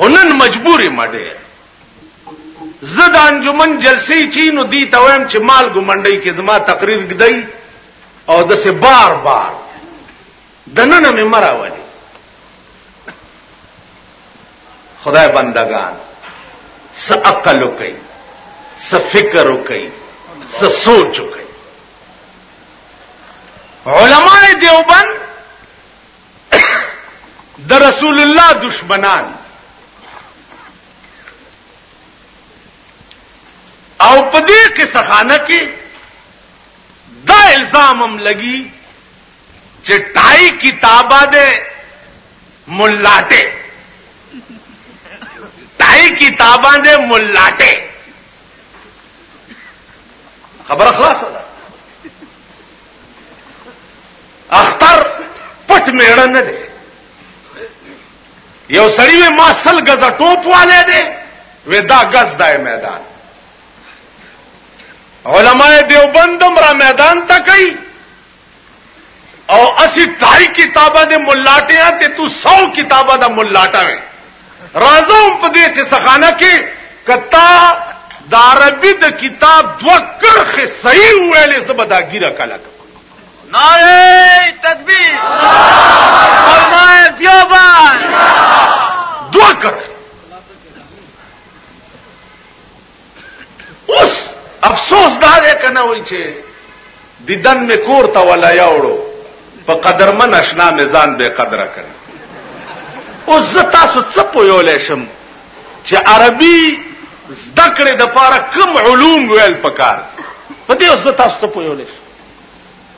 هنن مجبورې ما ډېر زه د انجمن جلسې چې نو دی ته وایم چې مال ګمنډۍ کې زما تقریر ګدای او د سه بار بار د نن مې مراولي خدای بندگان س عقل کوي س فکر کوي س سوچ کوي علماء دیوبند د رسول الله دشمنان او په دې کې سخانه کې دا الزام هم لګي چې ټای کتابه ده ملاټه ټای کتابه ده ملاټه خبر خلاص ده اختر پټ میړه نه دی یو سړی وی ما سل غزا ټوپ والے دی وی دا غز دای میدان علماء دیوبندم را میدان تا کوي او اسی ټای کتابه د ملاټیا ته تو 100 کتابه د ملاټا وی راځم په دې قصه خانه کې کتا د عربي د کتاب دوه کرخه صحیح ویلې زبداګیره کله نعره تکبیر فرمائے دیوبان دعا کر اوس افسوس دا دی کنه وای چې دیدن می کور ته ولا یاوړو په قدرمن آشنا می ځان به قدر کړ اوس زه تاسو څه پویولې شم چې عربي زده کړې د پاره کم علوم ویل پکار په دې اوس تاسو څه پویولې شم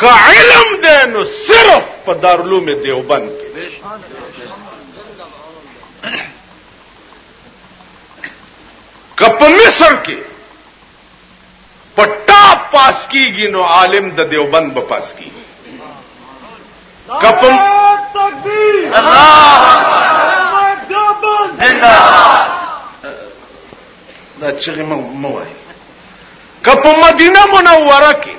که علم دی نو صرف په دارلوم دیوبند کې که په مصر کې په ټاپ پاس کیږي نو عالم د دیوبند به پاس کیږي که په الله زنده دا چغې مو مو وایي که په مدینه منوره کې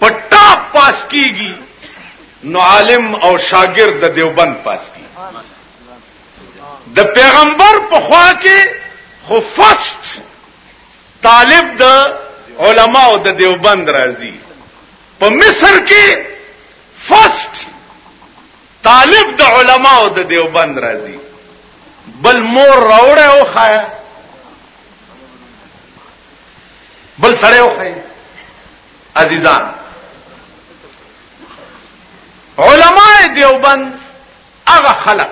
په ټاپ پاس کیږي نو عالم او شاګرد د دیوبند پاس کیږي د پیغمبر په خوا کې خو فست طالب د علماء د دیوبند راځي په مصر کې فست طالب د علماو د دیوبند راځي بل مور راوړې او خایا بل سره او خایا عزیزان علماء دیوبند هغه خلق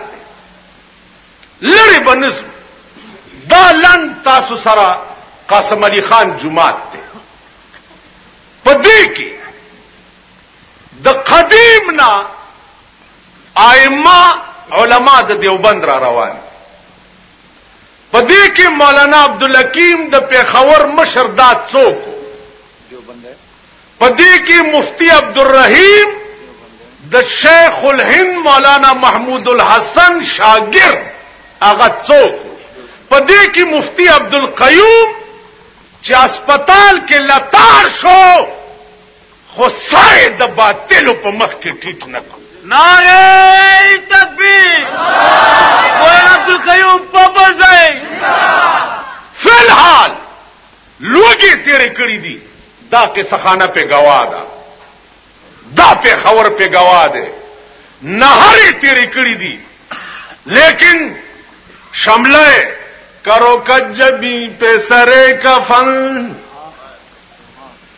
لری بنس دا لن تاسو سره قاسم علي خان جمعات ته پدې کې د قدیم نه ائمه علما د دیوبند را روان په دې کې مولانا عبدالحکیم د پیښور مشر دا څوک په دې کې مفتی عبدالرحیم د شیخ الهند مولانا محمود الحسن شاګر هغه څوک په دې کې مفتی عبدالقیوم چې هسپتال کې لتار شو خو سر د باطلو په مخ کې ټیټ نه کړو ناره تکبیر مولانا عبدالقیوم بابا ځای فلحال لوګي تیر کړی دي دا قصه خانه په گوا ده دا په خبر په گوا ده نهرې تیر کړی دي لیکن شمله کرو کجبی په سره کفن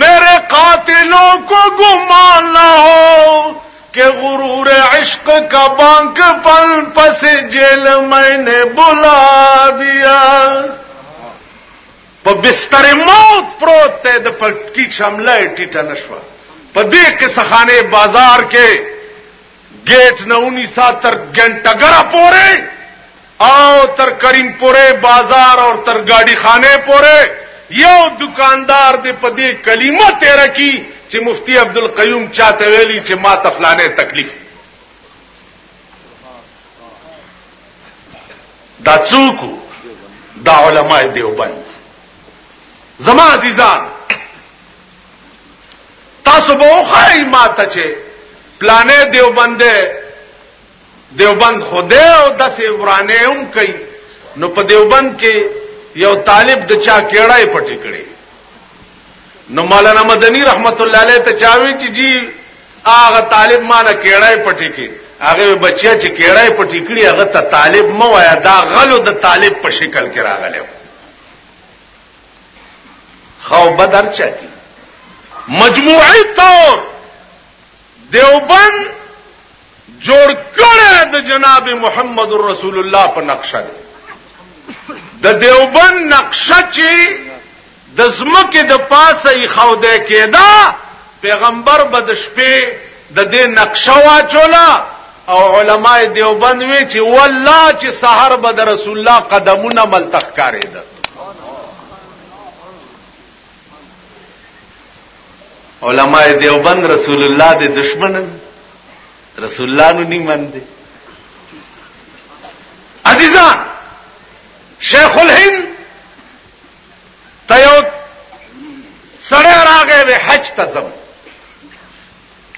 میرے قاتلوں کو گمان نہ ہو کہ غرور عشق کا بانک پل پس جیل میں نے بلا دیا په بستر موت پروت ته د پټکی شمله ټیټه نشوه په دې قصخانه بازار کې ګیټ نه ونیسا تر ګنټګره پورې او تر کریم پورې بازار او تر ګاډي خانه پورې یو دکاندار دې په دې کلمه تیر کی چې مفتی عبدالقیوم چاته ویلی چې ما تفلانه تکلیف دا څوک دا علماء دیوبند زما عزیزان تاسو به وخای ماته چې پلانې دیوبند دیوبند خوده او داسې ورانه هم کوي نو په دیوبند کې یو طالب د چا کېړای پټی کړي نو مولانا مدنی رحمت الله علیه ته چاوي چې جی هغه طالب مال کېړای پټی کې هغه بچیا چې کېړای پټی کړي هغه ته طالب مو وایا دا غلو د طالب په شکل کې راغلی خو بدر چا کی مجموعی طور دیوبند جوړ کړه د جناب محمد رسول الله په نقشه د دیوبند نقشه چې د زمکه د پاسه یې خوده کېدا پیغمبر به د شپې د دې نقشه واچولا او علماء دیوبند وی چې والله چې سحر به د رسول الله قدمونه ملتخ کارېده علماء دیوبند رسول الله د دشمن رسول الله نو نیمن دي عزیزان شیخ الهند تیو سړی راغې به حج تزم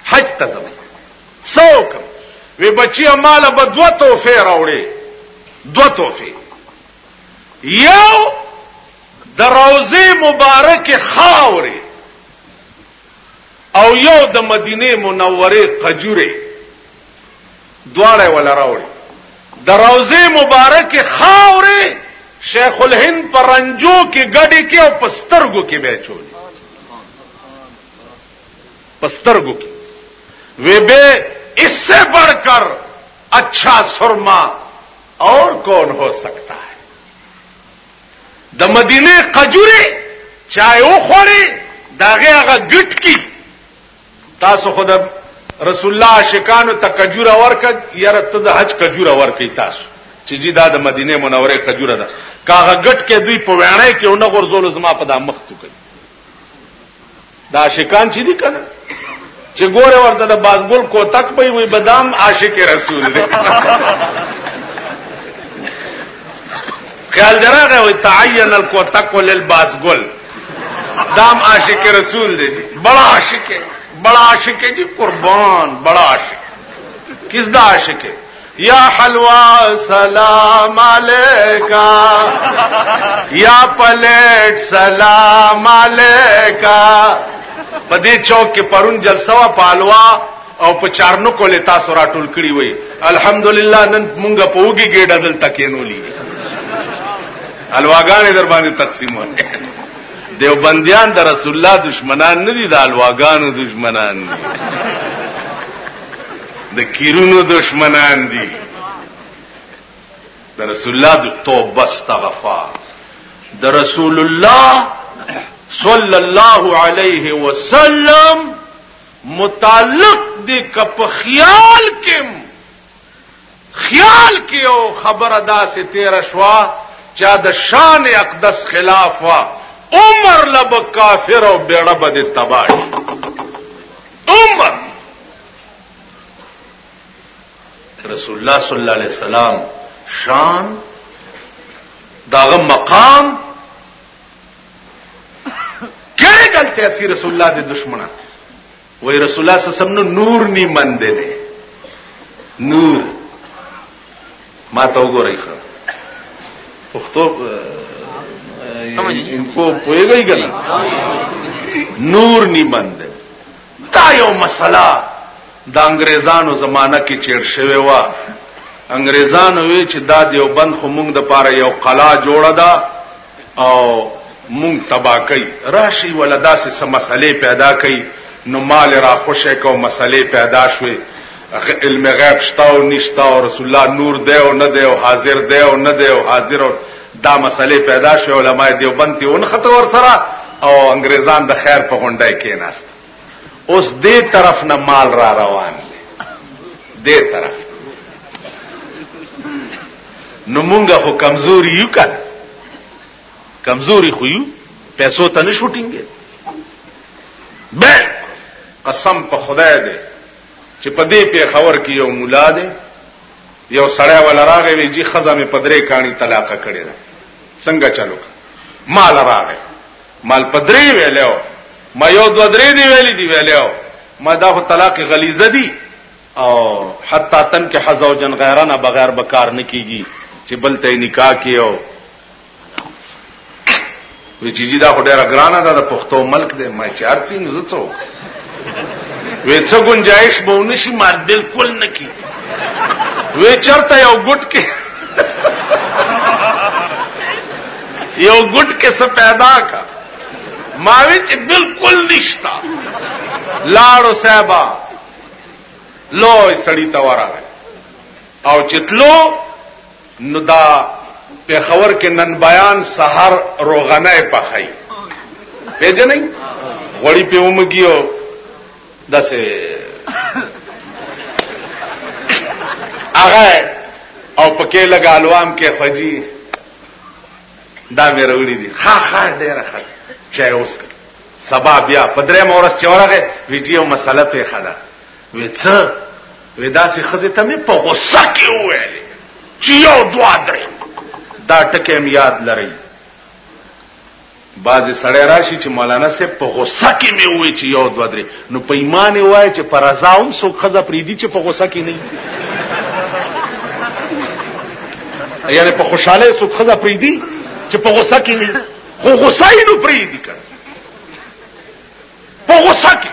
حج تزم څوک وی بچی مال به دوه توفه راوړي دوه توفه یو د روزه مبارک خاورې او یو د مدینه منوره قجوره دواړه ولا راوړي د روزه مبارک خاورې شیخ الهند پر رنجو کې ګډي کې او پسترګو کې به چول پسترګو کې وی به اس سے بڑھ کر اچھا سرما اور کون هو سکتا ہے د مدینه قجوره چای او خوري داغه هغه ګټ کی تاسو خود رسول الله عاشقانو ته کجوره ورک یره ته د حج کجوره ورک تاسو چې جی دا د مدینه منوره کجوره ده کاغه ګټ کې دوی په وانه کې اونغور زول زما په د مخ تو کوي دا عاشقان چې دي کنه چې ګوره ورته د بازګل کوتک په وي بدام عاشق رسول دی خیال دراغه وي تعین الکوتک للبازګل دام عاشق رسول دی بڑا عاشق ہے بڑا عاشق ہے جی قربان بڑا عاشق کس دا عاشق ہے یا حلوا سلام علیکا یا پلیټ سلام علیکا په دې چوک کې پرون جلسه وا پالوا او په چارنو کولې تاسو را ټول کړی وي الحمدلله نن مونږه په وګي ګډه دل تکینولې الواګانې در باندې تقسیم وای دیوبندیان د رسول الله دشمنان نه دي د الواګانو دشمنان دي د کیرونو دشمنان دي د رسول الله د توبه استغفار د رسول الله صلی الله علیه وسلم متعلق دي کپ خیال کې خیال کې او خبر ادا سے تیر شوا چا د شان اقدس خلاف وا عمر لب کافر او بیړه بد تباہی عمر رسول الله صلی الله علیه وسلم شان داغه مقام کړه غلطه اسی رسول الله د دشمنه وای رسول الله صلی الله علیه وسلم نور نی مند دی نور ما ته وګورئ خو پښتو ان کو پويږي کنه نور نی مند دا یو مسله د انګریزانو زمانه کې چیر شوی و انګریزانو وی چې دا دیوبند خو مونږ د پاره یو قلا جوړه ده او مونږ تبا کوي راشي ولدا سه سم مسلې پیدا کوي نو مال را خوشې کو مسلې پیدا شوي علم غیب شتا او نشتا او رسول الله نور دی او نه دی او حاضر دی او نه دی او حاضر او دا مسئله پیدا شوه علماء دیوبند ته ونخته ور سره او انګریزان د خیر په غونډه کې ناست اوس دې طرف نه مال را روان دی دې طرف نو مونږه خو کمزوري یو کړ کمزوري خو یو پیسو ته نه شوټینګې به قسم په خدای دې چې په دې په خبر کې یو مولا دی یو سړی ولا راغی وی جی خزه می پدری کانی طلاق کړی دا څنګه چلو مال راغی مال پدری ویلو ما یو دو درې دی ویلی دی ویلو ما دا خو طلاق غلیظه دی او حتا تن کې حزو جن غیرانه بغیر بکار نکیږي چې بل ته نکاح کیو وی چې دا خو ډیره ګرانه ده د پښتو ملک دی ما چې ارڅی نو زه څو وی څه گنجائش به ونشي مال بالکل نه کی وی چرته یو ګټ کې یو ګټ کې څه پیدا کا ما وی چې بالکل نشتا لاړو صاحبہ لوی سړی ته ورغی او چتلو نو دا پیښور کې نن بیان سحر روغنه پخای پیژنې غوړی په ومګیو دسه هغه او پکې لګالوام کې فجی دا مې وروړي دي ها ها ډېر ښه چا اوس سبا بیا پدرې مورس چورغه ویډیو مسله په خلا وې څه وې داسې خزه ته مې په غوسه کې وویل چې یو دوا درې دا ټکه مې یاد لري بعضې سړی راشي چې مولانا صاحب په غوسه کې مې ووی چې یو دوا درې نو په ایمان یې وایي چې په رضا هم څوک ښځه پرېږدي چې په غوسه کې نه وي یعنې په خوشحالۍ څوک ښځه پرېږدي چې په غوسه کې نه خو غوسه یې نو پرېږدي که په غوسه کې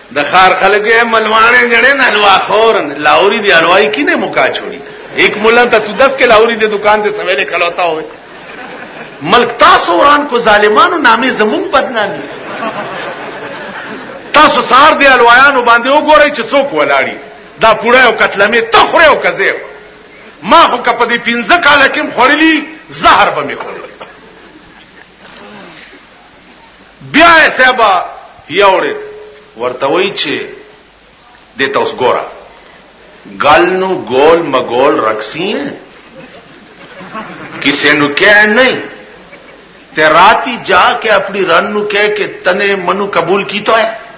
د خار خلک یې ملوانه غړې نه لوا خورن لاوري دی الوای کی نه مکا چوری ایک مولا ته تو 10 کې لاوري دی دکان ته سویلې کلوتا وې ملک تاسو وران کو ظالمانو نامې زمون بدنامي تاسو سار دی الوایانو باندې وګورئ چې څوک ولاړی دا پوره او قتلمه ته خوره او کزیر ما خو کپ دې 15 کال کې خورلی زهر به می خورلی بیا یې صاحب یوړې ورته وایي چې د تاسو ګوره ګل نو ګول مګول رقصي کسی نو کې نه ته راتی جا کې خپل رن نو کې کې تنه منو قبول کیته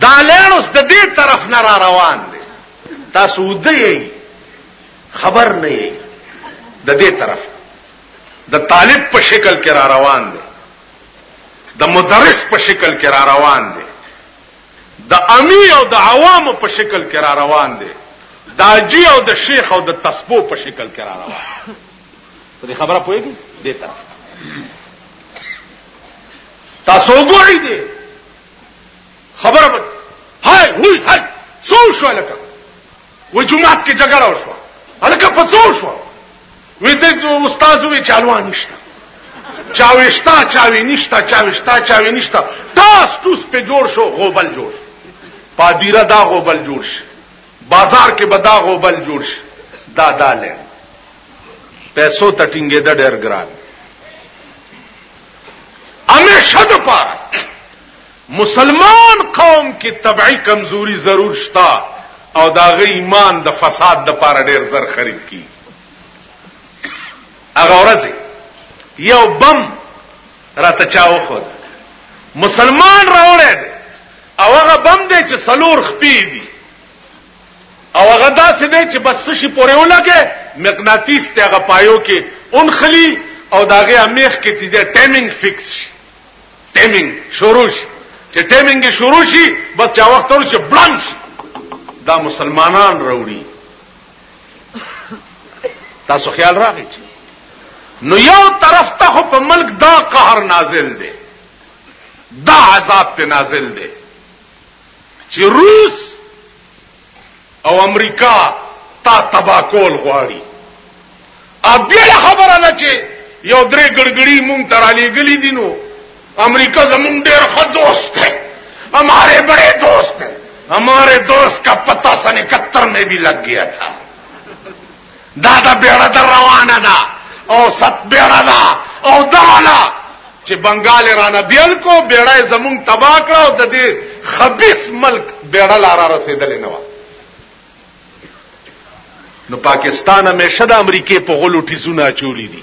دا لین اوس د دې طرف نه را روان دی تاسو ودی خبر نه یې د دې طرف د طالب په شکل کې را روان دی د مدرس په شکل کې را روان دی د امی او د عوامو په شکل کې را روان دی د اجی او د شیخ او د تسبو په شکل کې را روان په دې خبره پوهیږي دې طرف تاسو وګورئ دې خبره به هاي وای هاي څو شو لکه و جمعات کې جګړه وشو هلکه په څو شو وې د استاد وی چالوان نشته چاويشتا چاوي نشتا چاويشتا چاوي نشتا تاس توس په جوړ شو غوبل جوړ پادیره دا غوبل جوړ شي بازار کې بدا غوبل جوړ شي دا دا لې پیسو تټینګې د ډېر ګران همیشه د پاره مسلمان قوم کې طبعي کمزوري ضرور شتا او دا غي ایمان د فساد د پاره ډیر زر خرید کی هغه ورځ یو بم راته چاو خو مسلمان راوړل او هغه بم دی چې سلور خپې دي او هغه داسې دی چې بس څه شي پورې ولګې مقناطیس ته هغه پایو کې اونخلی او داغه امیخ کې چې د ټایمینګ فکس شي ټایمینګ شروع شي چې ټایمینګ شروع شي بس چا وخت ور شي بلان شي دا مسلمانان وروړي تاسو خیال راغی نو یو طرف ته په ملک دا قهر نازل دی دا عذاب ته نازل دی چې روس او امریکا تا تبا کول غواړي ا بل خبره ده چې یو درې ګړګړي مونږ تر علی ګلی دي نو امریکا زمونږ ډېر ښه دوست دی ہمارے بڑے دوست ہیں ہمارے دوست کا پتہ سن اکہتر میں بھی لگ گیا تھا دا د بیړه در روانه ده او ست بیړه ده او دغلا چې بنگال رانه بیل کو بیړه زمون تبا کړ او د دې خبيث ملک بیړه لار رسیدل نه و نو پاکستان همیشه د امریکای په غلو ټیزونه چولی دي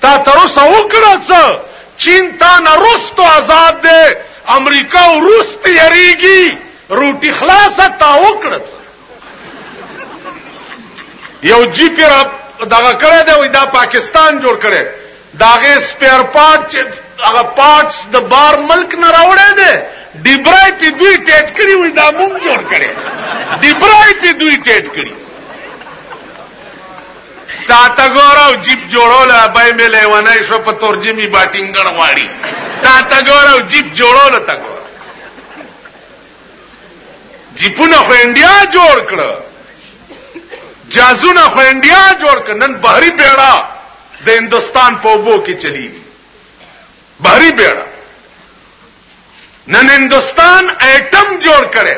تا تر اوسه وکړه څه؟ چین تا نه رستو ازاد دی، امریکا او روس ته یریږي، روټي خلاصه تا وکړه څه؟ یو جی پی را دغه کړی دی وای دا پاکستان جوړ کړی داغه سپیر پارټ چې هغه پارټس د بار ملک نه راوړی دی ډیبرای په دوی ټیټ کړی وای دا مونږ جوړ کړی ډیبرای په دوی ټیټ کړی تا ته ګورو جیب جوړول به مې لیوانای شو په ترجمه باټینګړ غواړي تا ته ګورو جیب جوړول تا ګورو جیپونه خو انډیا جوړ کړ جازونه خو انډیا جوړ کړ نن بحری بیړا د هندستان په وبو کې چلی بحری بیړا نن هندستان ایټم جوړ کړي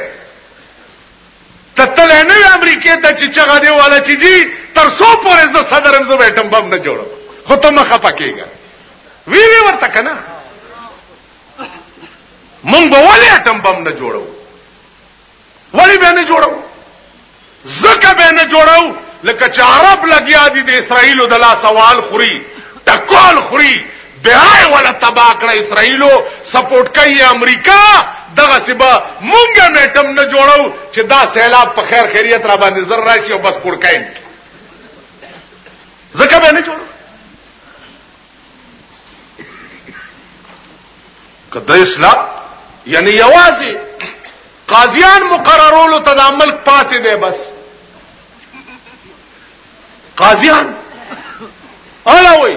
ته تللی نه وې امریکې ته چې چغه دې واله چې جی تر څو پورې زه صدر یم زه به اټم بم نه جوړوم خو ته مه خفه کېږه وی وی ورته که نه مونږ به ولې اټم بم نه جوړوو ولې به نه جوړوو ځکه به نه جوړوو لکه چې عرب لګیا دي د اسرائیلو د لاسه وال خوري ټکول خوري بیای ولا تبا کړه اسرائیلو سپورټ کوي امریکا دغه سبا مونږه میټم نه جوړو چې دا سیلاب په خیر خیریت را باندې زر راشي او بس پور کاین زکه به نه جوړو کدا اسلام یعنی یوازې قاضیان مقررولو ته د عمل پاتې دی بس قاضیان الاوی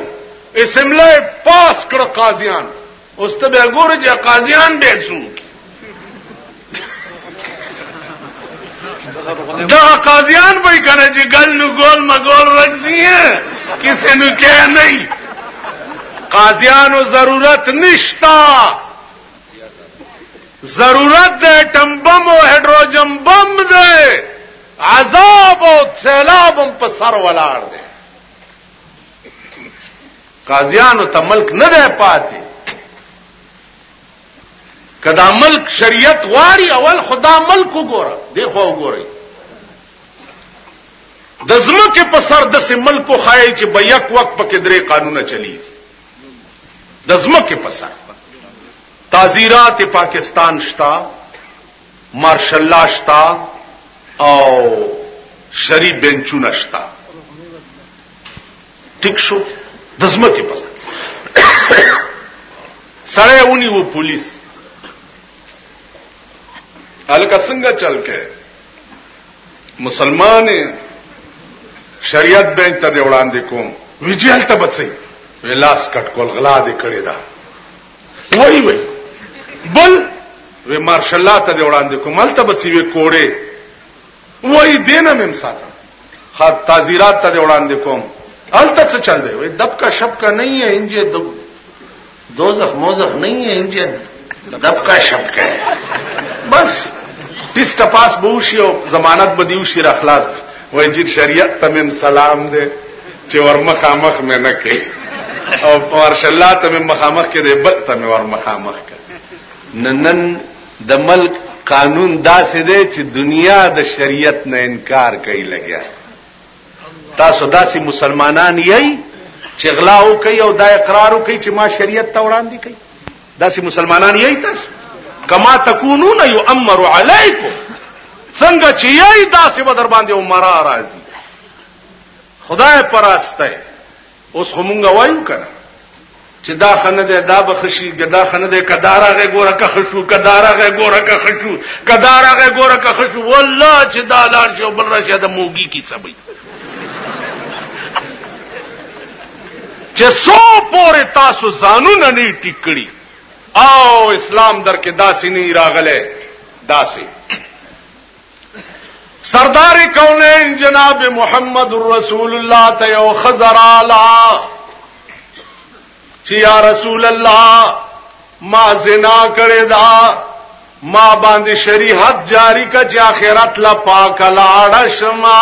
اسمبلی پاس کړ قاضیان اوس ته به ګورې چې قاضیان به څوک دا قاضیان به کنه چې ګل نو ګول مګول رکزی کسی نو کې نه قاضیانو ضرورت نشتا ضرورت د ټمبم او هډروجن بم دی عذاب او سیلاب هم په سر ولاړ دی قاضیانو ته ملک نه دی پاتې کدا ملک شریعت غواړي اول خدا ملک وګوره دی خو وګورئ د زمکه په سر د سه ملکو خای چې به یک وخت پکې درې قانونه چلی د زمکه په سر تعزیرات پاکستان شتا مارشل لا شته او شری بنچونه شته ټیک شو د زمکه پس سره ونی وو پولیس الکه څنګه چل کې مسلمان شریعت بینک ته وړاندې کوم ویجل ته بچي ولاس کټ کول غلا دې کړی دا وای وای بل وی مارشل الله ته وړاندې کوم هلته به سی وی کوړې وای دینه مم ساته خاط تعزیرات ته وړاندې کوم هلته څه چل دی وای دب کا شپ کا نه یې انجه دب دوزخ موزخ نه یې انجه دب کا شپ کا بس ټیسټ پاس بوشي او ضمانت بدیوشي را خلاص وای چې شریعت ته مم سلام دې چې ورمخه مخ مې نه کې او مارش الله ته مم مخامخ کې دې بل ته مې ورمخه مخ کې ننن د ملک قانون داسې دی چې دنیا د شریعت نه انکار کوي لګیا تاسو داسې مسلمانان یی چې غلا وکي او دا اقرار وکي چې ما شریعت ته وړاندې کوي داسې مسلمانان یی تاسو کما تکونون یؤمر علیکم څنګه چې یی داسې به در باندې عمره راځي خدای پراسته اوس همونګه وایو کنه چې دا خنه ده دا بخشي دا خنه ده کدارغه ګوره که خشو کدارغه ګوره که خشو کدارغه ګوره که خشو والله چې دا لار شو بل راشه د موګي کی سبي چې څو پورې تاسو ځانونه نه ټیک کړی او اسلام در کې داسې نه راغله داسې سردار کونین جناب محمد رسول الله ته یو خزرالا چې یا رسول الله ما زنا کړی دا ما باندې شریعت جاری کا چې اخرت لا پاک لاړ شمه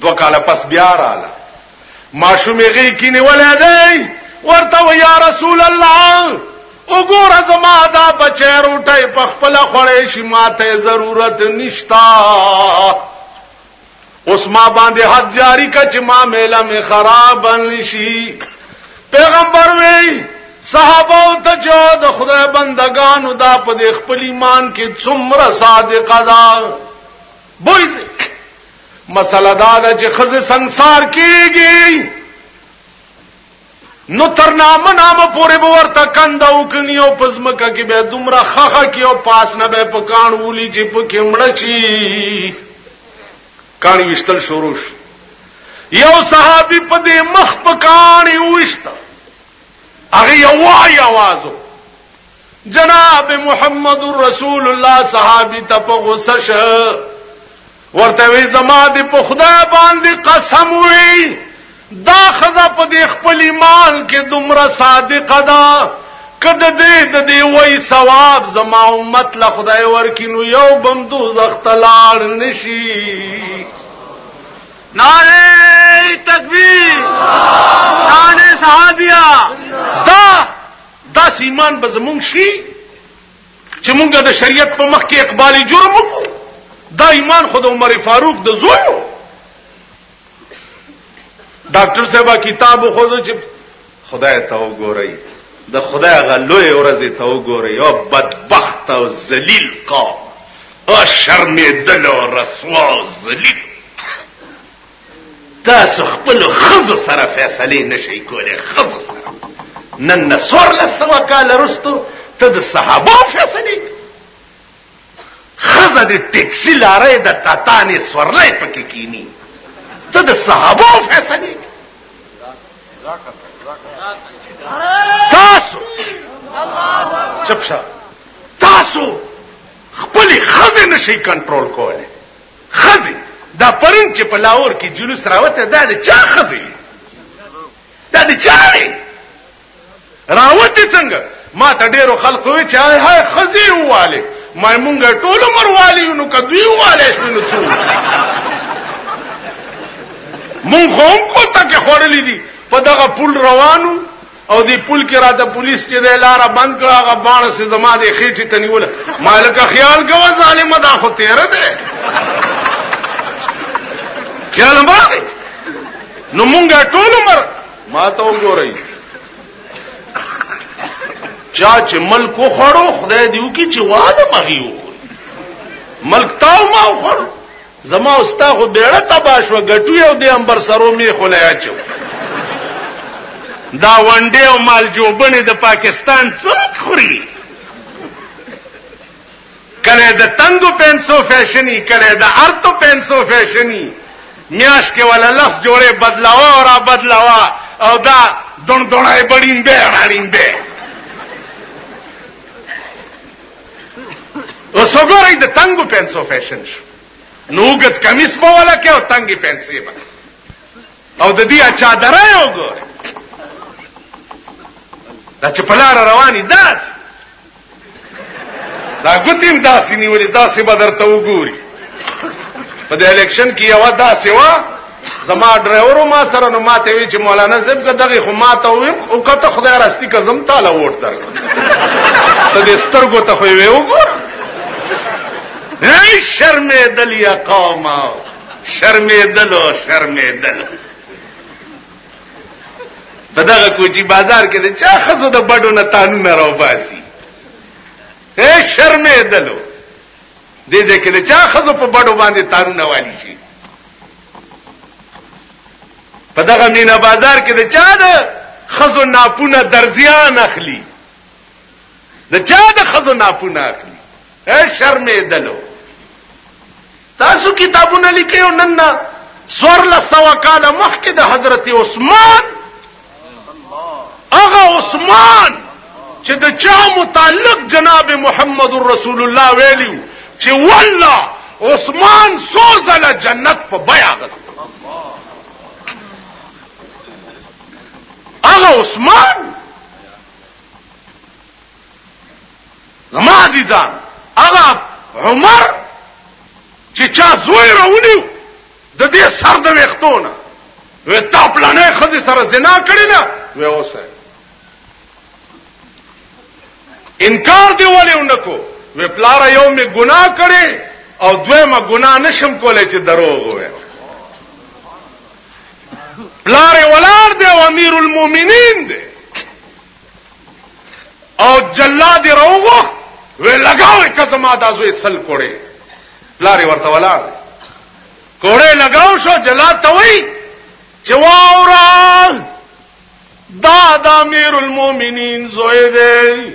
دو کاله پس بیا رااله ماشوم غي کینه ولا دی ورته یا رسول الله وګوره زما دا بچی روټي په خپل خړې شي ماته ضرورت نشتا اوس ما باندې حد جاری کا چې ما میله می خراب نشي پیغمبر وی صحابه او ته جو د خدای بندگانو دا په خپل ایمان کې څومره صادقه ده بویزک مسله دا ده چې خزه سنگسار کیږي نو تر نامه نامه پورې به ورته کند او کني او پزمکه کې به دومره خخه کې او پاس نه به پکان ولي چې پکې مړ چی کانی وشتل شروع یو صحابي په دې مخ پکانی وشت هغه یو وای आवाज جناب محمد رسول الله صحابي ته په غوسه شه ورته وی زما د په خدای باندې قسم وی دا خزه په دې خپل ایمان کې دومره صادقه ده کده دې د دې وای ثواب زما امت له خدای ورکینو یو بندو زختلار نشي نعره تکبیر نعره صحابیا دا داسې ایمان به زمونږ شي چې مونږ د شریعت په مخ کې اقبال جرم وکړو دا ایمان خود عمر فاروق د زوی ډاکټر صاحب کتاب خو چې خدای ته وګورئ د خدای غلوې ورځې ته وګورئ او بدبخت او ذلیل قوم او شرمېدل او رسوا او ذلیل تاسو خپل خزو سره فیصله نشئ کولای خزو سره نن نه سور لسو کال رستو ته د صحابه فیصله خزه د ټیکسی لارې د تاتانې سورلې پکې کینی ته د صحابه فیصله تاسو چپ شه تاسو خپل خزه نشي کنټرول کولای ښځې دا پرون چې په لاهور کې جلوس راوته دا د چا ښځې دا د چا دی راوته څنګه ما ته ډیرو خلکو وی چې هاي هاي ښځې واله ما مونږ ټول عمر والی نو کدوی واله شو نو څو مونږ هم کوته کې خورلې دي په دغه پل روانو او دی پول کې را د پولیس چې د لار بند کړه هغه باڼه سي زما د خېټې تنیول مالک خیال کوه ظالم دا خو تیر ده خیال باندې نو مونږه ټول عمر ما ته وګورئ چا چې ملک خوړو خدای دیو کې چې واده مغیو ملک تاو ما خوړو زما او ستا خو بیړه تبا شو ګټو یو دی امبر سرو می خو لیا چو دا ونډه او مال جوبنه د پاکستان څوک خوري کله د تنگو پنسو فیشنی کله د ارتو پنسو فیشنی میاش کې ولا لس جوړه بدلاوا او را بدلاوا او دا دون دونای بډین به راړین به اوس وګورئ د تنګو پنسو فیشن شو نوګت کمیس په ولا کې او تنګي پنسي به او د دې اچا درای وګور دا چې پلار رواني داس دا ګوتیم داسې نیولې داسې به درته وګوري په دې الیکشن کې یو دا سیوا زما ډرایور ما سره نو ماته وی چې مولانا زب کا دغه خو ماته وی او کته خدای راستی کزم تعالی ووټ درک ته دې سترګو ته خو وی وګور نه شرمې دل یا قوم شرمې دل او شرمې دل په دغه کوچی بازار کې د چا خزو د بډو نه تانو نه راو باسي اے شرمې دلو دې دې کې د چا خزو په بډو باندې تارونه والی شي په دغه مینا بازار کې د چا د خزو ناپونه درزیان اخلي د چا د خزو ناپونه اخلي اے شرمې دلو تاسو کتابونه لیکئ نن نه سور لسوا کاله مخکې د حضرت عثمان هغه عثمان چې د چا متعلق جناب محمد رسول الله ویلو چې والله عثمان سوزله جنت په بیا غست هغه عثمان زما عزیزان هغه عمر چې چا زوی راونیو د دې سر د وختو نه وې تا پلانې خزي سره زنا کړی نه وې اوسه انکار دی ولې اونکو وې پلار یو می ګناه کړي او دویمه ګناه نشم کولای چې دروغ وې پلار ولار دی امیر المؤمنین دی او جلاد روغو وی لگاوی که زما دا زوی سل کوړې لارې ورته ولاړ کوړې لگاو شو جلاد ته وی چې واورا دا د امیر المؤمنین زوی دی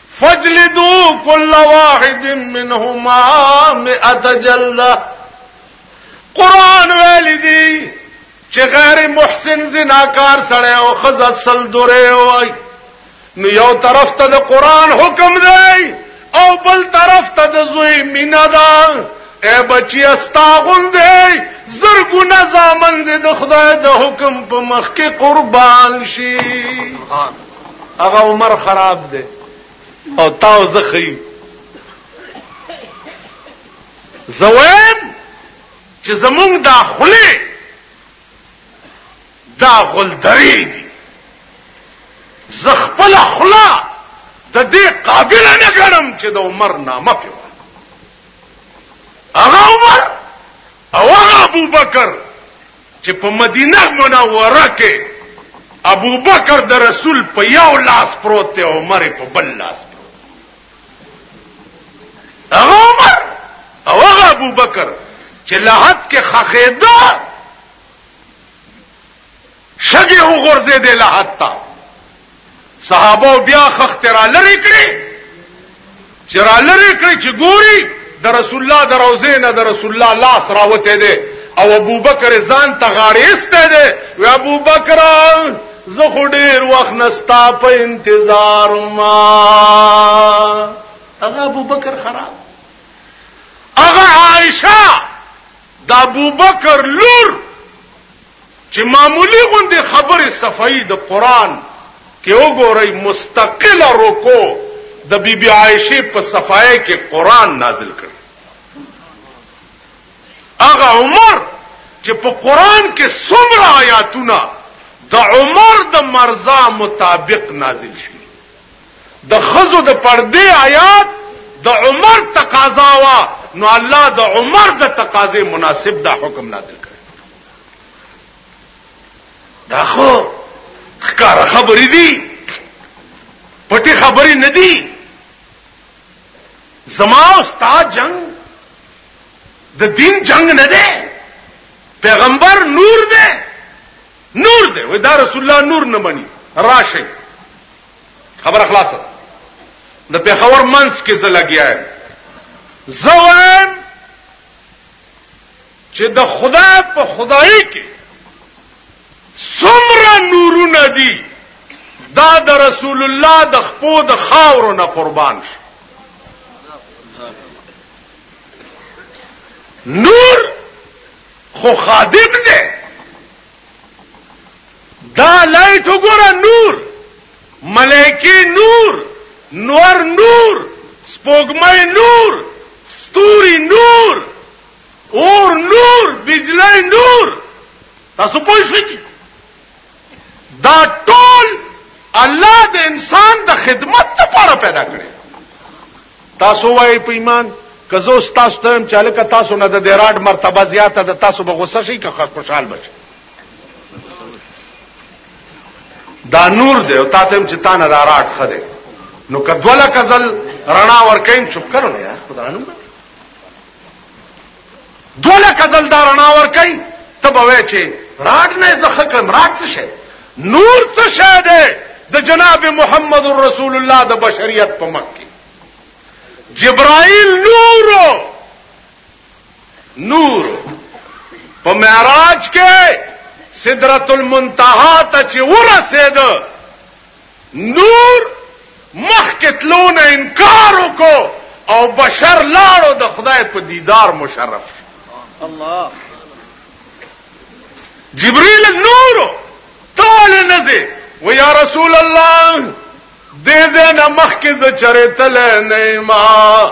فجلدوا كل واحد منهما مئة جلده قران ویل دي چې غیر محسن زناکار سره او خزا سل دوره وای نو یو طرف ته د قران حکم دی او بل طرف ته د زوی مینا ده اے بچی استاغون دی زرګونه زامن دی د خدای د حکم په مخ کې قربان شي هغه عمر خراب دی او تاو زخی زویم چې زمونږ دا خلی دا غل دری دی زخپل خلا د دې قابل نه ګرم چې د عمر نامه په هغه عمر او هغه ابو بکر چې په مدینه منوره کې ابوبکر د رسول په یو لاس پروت دی عمر په بل لاس پروت هغه عمر او هغه ابوبکر چې لحد کې خخېدا شګه وګرځې دی لحد ته صحابه بیا خخت را لری کړي چې را لری کړي چې ګوري د رسول الله د روزه نه د رسول الله لاس راوته دي او ابو بکر ځان ته غاړې استه دي و ابو بکر زه خو ډیر وخت نستا په انتظار ما هغه ابو بکر خراب هغه عائشه د ابوبکر لور چې معمولی غوندې خبرې صفائی د قران کې وګورئ مستقله رکو د بیبي عائشه په صفای کې قران نازل کړ هغه عمر چې په قران کې څومره آیاتونه د عمر د مرزا مطابق نازل شي د خزو د پردې آیات د عمر تقاضا وا نو الله د عمر د تقاضې مناسب دا حکم نازل کړ دا خو ښکار خبرې دي پټي خبرې نه دي زما او ستا جنگ د دین جنگ نه دی پیغمبر نور دی نور دی وای دا رسول الله نور نه مني راشي خبر خلاصه د پیښور منس کې زه لګیایم زوان چې د خدا په خدای کې څومره نورونه دي دا د رسول الله د خپو د خاورو نه قربان شي نور خو خادم دی دا لایټ وګوره نور ملائکی نور نور نور سپوږمۍ نور ستوري نور اور نور بجلی نور تاسو پوه شئ دا ټول الله د انسان د خدمت لپاره پیدا کړی تاسو وای په ایمان کزو تاسو ته هم چاله ک تاسو نه د دیراډ مرتبه زیاته د تاسو به غوسه شي که خوشحال بشي دا نور دی او تاسو هم چې تا نه راډ خده نو کدوله کزل رڼا ورکایم چوپ کړو نه خدانو دوله کزل دا رڼا ور کوي ته به وای چې راډ نه زخه کړم راډ څه شي نور څه شي ده د جناب محمد رسول الله د بشریت په مخ کې جبرائیل نور نور په معراج کې سدرت المنتها ته چې ورسېد نور مخکې تلو نه انکار وکړو او بشر لاړو د خدای په دیدار مشرف الله جبريل نور تول نه دی و یا رسول الله دې دې نه مخکې د چرته نه ما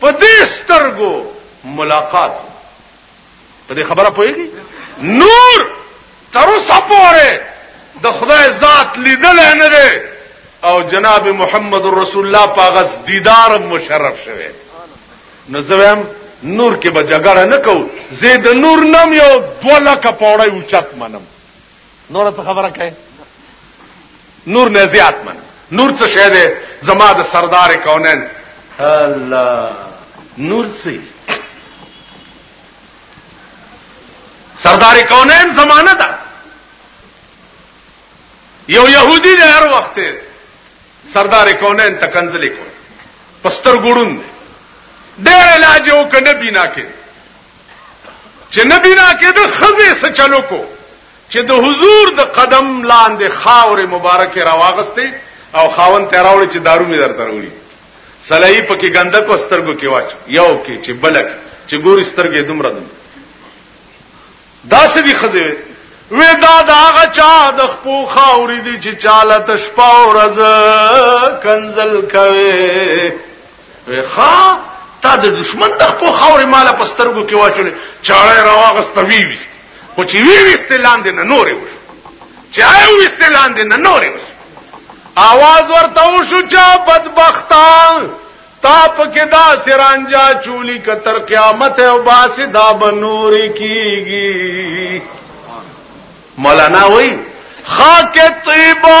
په دې سترګو ملاقات په دې خبره پوهیږي نور تر اوسه پورې د خدای ذات لیدل نه دی او جناب محمد رسول الله پاغس دیدار مشرف شوه نو زویم نور کې به جګړه نه کو زید نور نم یو دوه لکه پوړی اوچت منم نور څه خبره کوي نور نه زیات من نور څه شه ده زما د سردار کونن الله نور څه سردار کونن زمانه ده یو يهودي د هر وخت سردار کونن ته کنځلې کو پستر ګړون ډېر علاج وکړ نه بنا کې چې نبی را کې د خزه څه چلو کو چې د حضور د قدم لاندې خاور مبارک راواغسته او خاون ته راوړي چې دارو می درته راوړي سلای پکې ګنده کو سترګو کې واچ یو کې چې بلک چې ګوري سترګې دومره دم دا څه دي خزه وې دا دا هغه چا د خپو خاورې دي چې چاله تشپا ورځ کنزل کوي ښا تا د دشمن د خپل خاورې مال په سترګو کې واچولې چاړه راواغست وی وست خو چې وی وست لاندې نه نورې و چې آی وست لاندې نه نورې و आवाज ورته وشو چا بدبختا تا پکې دا سرانجا چولی کتر قیامت او باسي دا بنوري کیږي مولانا وای خاک طیبا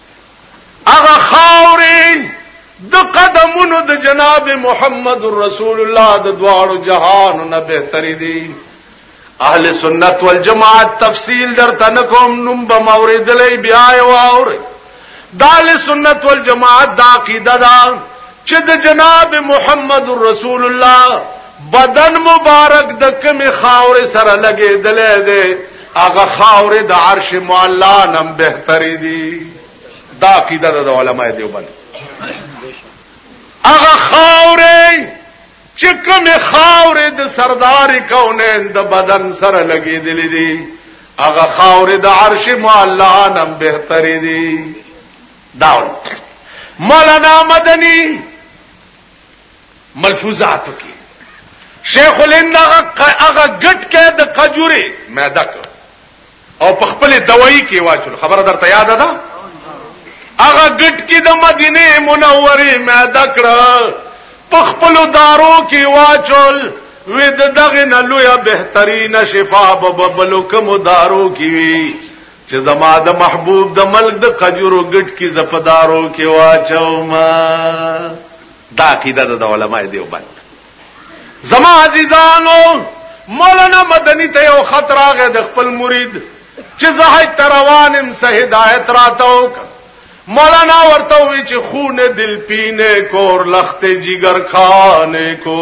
هغه خاورې د قدمونو د جناب محمد رسول الله د دواړو جهانو نه بهتري دي اهل سنت والجماعت تفصیل در تنکم نم بموردلې بیا واور دال سنت والجماعت دا عقیده دا چې د جناب محمد رسول الله بدن مبارک د کمی خاور سره لګې دلې ده هغه خاورې د عرش معلا نم بهتري دي دا عقیده د علماء دیوبند هغه خاورې چې کوم خاورې د سردار کونین د بدن سره لګېدلې دي هغه خاورې د عرش معلا نم بهتري دي دا مولانا مدني ملفوظاتو کې شیخ الهند هغه ګټ کې د قجوري معده کو او په خپل دوايي کې واچول خبره درته یاد ده هغه ګټ کې د مدینه منوره معده کړه په خپل دارو کې واچول وې د دغه نه لوی بهترین شفا به بلو کوم دارو کې وي چې زما د محبوب د ملک د قجورو ګټ کې زپدارو کې واچو ما دا عقیده ده د علماء دیوبند زما عزیزانو مولانا مدنی ته یو خط راغی د خپل مرید چې زه حج ته روان یم څه هدایت راته وکړه مولانا ورته وی چې خون دل پینه کور لخت جګر خانه کو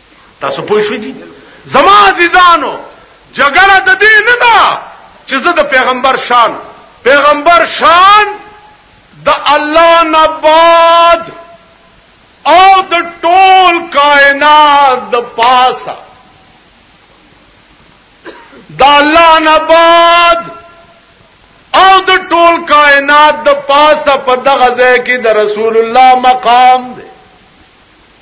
تاسو پوه شئ دي زما عزیزانو جګړه د دې نه ده چې زه د پیغمبر شان پیغمبر شان د الله نه بعد او د ټول کائنات د پاسه د الله نه بعد او د ټول کائنات د پاسه په دغه ځای کې د رسول الله مقام دی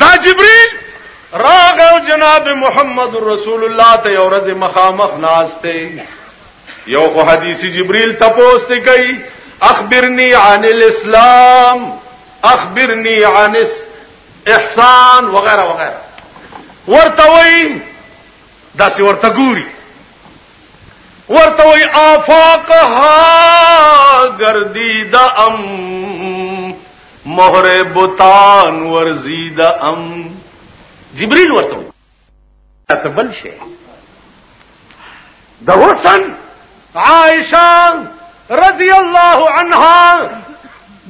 دا جبريل راغ او جناب محمد رسول الله ته یو ورځ مخامخ ناشته یو خو حدیثی جبريل تپوس ته کوي اخبرني عن الاسلام اخبرني عن احسان وغيرها وغيرها ورته وای دا سی ورته ګوري ورته وای آفاقها گردیدا ام مهر بوتان ورزید ام جبريل ورته ته بل شي د حسن عائشه رضی الله عنها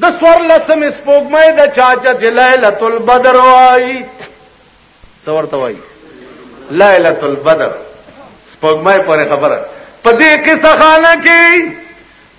د سور لسم سپوږمۍ د چاچا چې ليله البدر وای څورته وای ليله البدر سپوږمۍ پورې خبره په دې کې څه خانه کې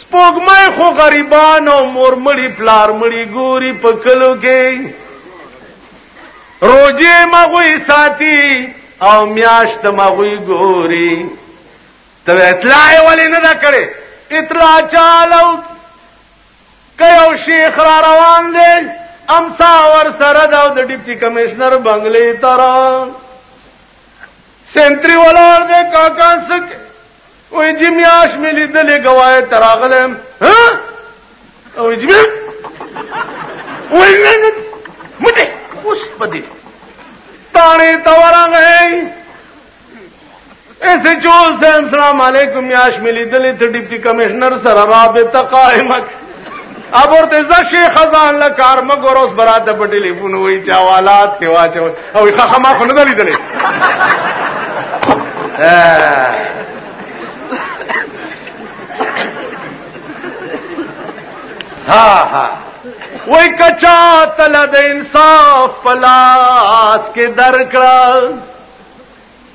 سپوږمۍ خو غریبان او مور مړي پلار مړي ګوري په کلو کې روجه مغوي ساتي او میاشت مغوي ګوري ته اطلاع ولې نه دا کړې اطلاع چالو کيو شیخ را روان دی امسا ور سره دا د ډیپټي کمشنر بنگلې تر سنتري ولور دې کاکا سکه وای جی میاش مې لیدلې گواهه تراغلم ها او جی وای نه مته اوس پدې تاړې تا ورغې ایسے جو حسین السلام علیکم یاش ملی دلی ته ډیپټي کمشنر سره رابطه قائمه ابورته ز شیخ ځان له کار مګور اوس برات د په ټلیفون وای چې حوالات کې واچو او خخه ما خو نه لیدلې ها ها وای کچا تل د انصاف پلاس کې درکړه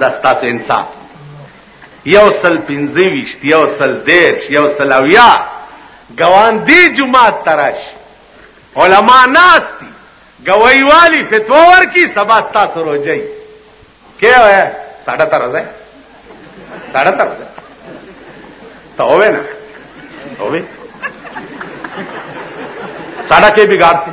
دا ستاسو انصاف یو سل پنځه ویشت یو سل دېرش یو سل اویا ګوان دې جومات ته راشي علما ناست دي ګوایي والي فتوا ورکړي سبا ستاسو روژه وي کې وایه ساډه ته روژه ساډه ته روژه ته ووایه نه ووایه ساډه کې بګاړ سي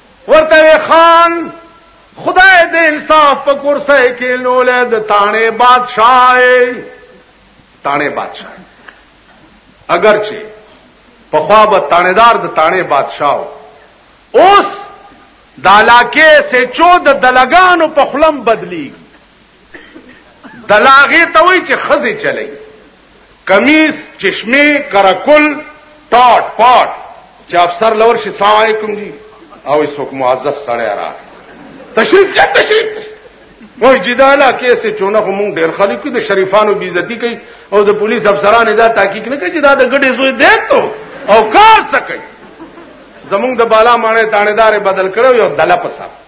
ورته وی خان خدای دې انصاف په کرسۍ کې نولې د تانه بادشاہ تانه بادشاہ اگر چې په خوا به تانهدار د تانه بادشاہ اوس د علاقې سه چود دلګانو په خلم بدلی دلاغه ته وای چې خزه چلی کمیس چشمه کرکل ټاټ پاټ چې افسر لور شي سلام علیکم جی او څوک معزز سره را تشریف یا تشریف وای جدالا کیسه چونه هم ډیر خلک د شریفانو بیزتی کوي او د پولیس افسرانو دا تحقیق نه کوي چې دا د ګډې زوی دی ته او کار څه کوي زمونږ د بالا مانه تانیدار بدل کړو یو دلا پساب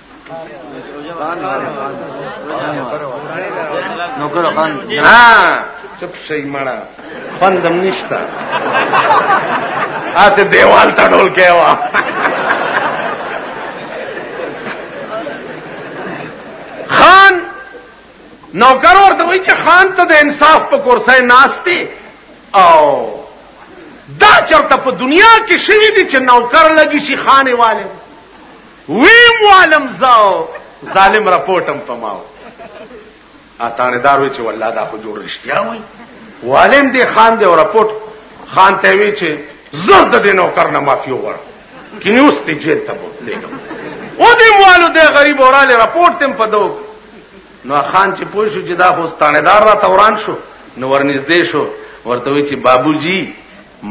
نو ګره خان ها چپ شي مړه خوندم نشتا آسه دیوال ته ډول کېوا خان نوکر ورته وایي چې خان ته د انصاف په کورسۍ ناشتي او دا چرته په دنیا کې شوی دی چې نوکر لګی شي خانه والے ویم والم زاو ظالم رپورټم پماو اتاندار وی چې والله دا خو جوړ رښتیا وای والم دې خان دې رپورټ خان ته وی چې زرد دې نو کرنا مافیو ور کینه اوس ته جیل ته بوتلېږم او دې موالو دې غریب اوراله رپورټ تم پدو نو خان چې پوه شو چې دا خو ستانه دار را توران شو نو ورنږدې شو ورته وی چې بابوجي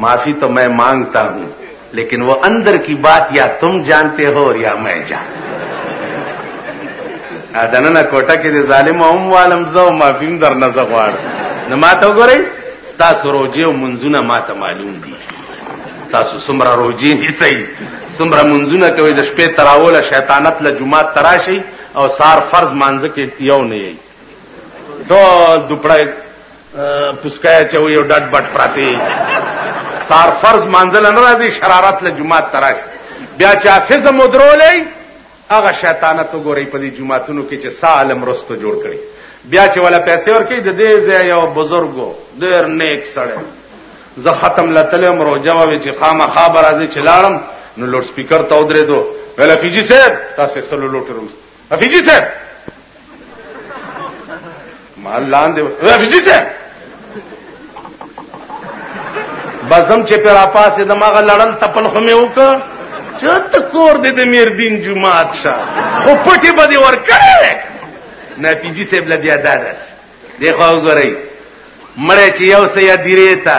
معافی تو میں مانگتا ہوں لیکن وہ اندر کی بات یا تم جانتے ہو اور یا میں جان دننه کوټه کې د ظالم هم والم زو معافیم در نه زغوار نه ما ته وګورئ تاسو روجي او منځونه ما ته معلوم دي تاسو سمره روجي نیسئ سمره منځونه کوي د شپې تراوله شیطانت له جمعه تراشي او سار فرض مانځ کې یو نه یي ټول دوپړای پسکای چې یو ډټ بټ پراتی سار فرض منزل نه راځي شرارت له جمعات تراش بیا چې حافظ مدرولې هغه شیطانت وګوري په دې جمعاتونو کې چې سالم رستو جوړ کړي بیا چې ولا پیسې ورکړي د دې ځای یو بزرګو ډېر نیک سړی زه ختم لتلم روزه وی چې خامہ خبر راځي چې لاړم نو لوډ سپیکر ته ودرې دو ویل فیجی صاحب تاسو سره لوټ روم حفیظی صاحب ما لاندې حفیظی صاحب بزم چې پر اپاسه دماغه لړل تپل خو مې وکړ چت کور دې د میر دین جمعات شه او پټي به دې ور کړې نه پیجی سیب لا بیا دادس دی خو وګورئ مړې چې یو سې یا دیرې تا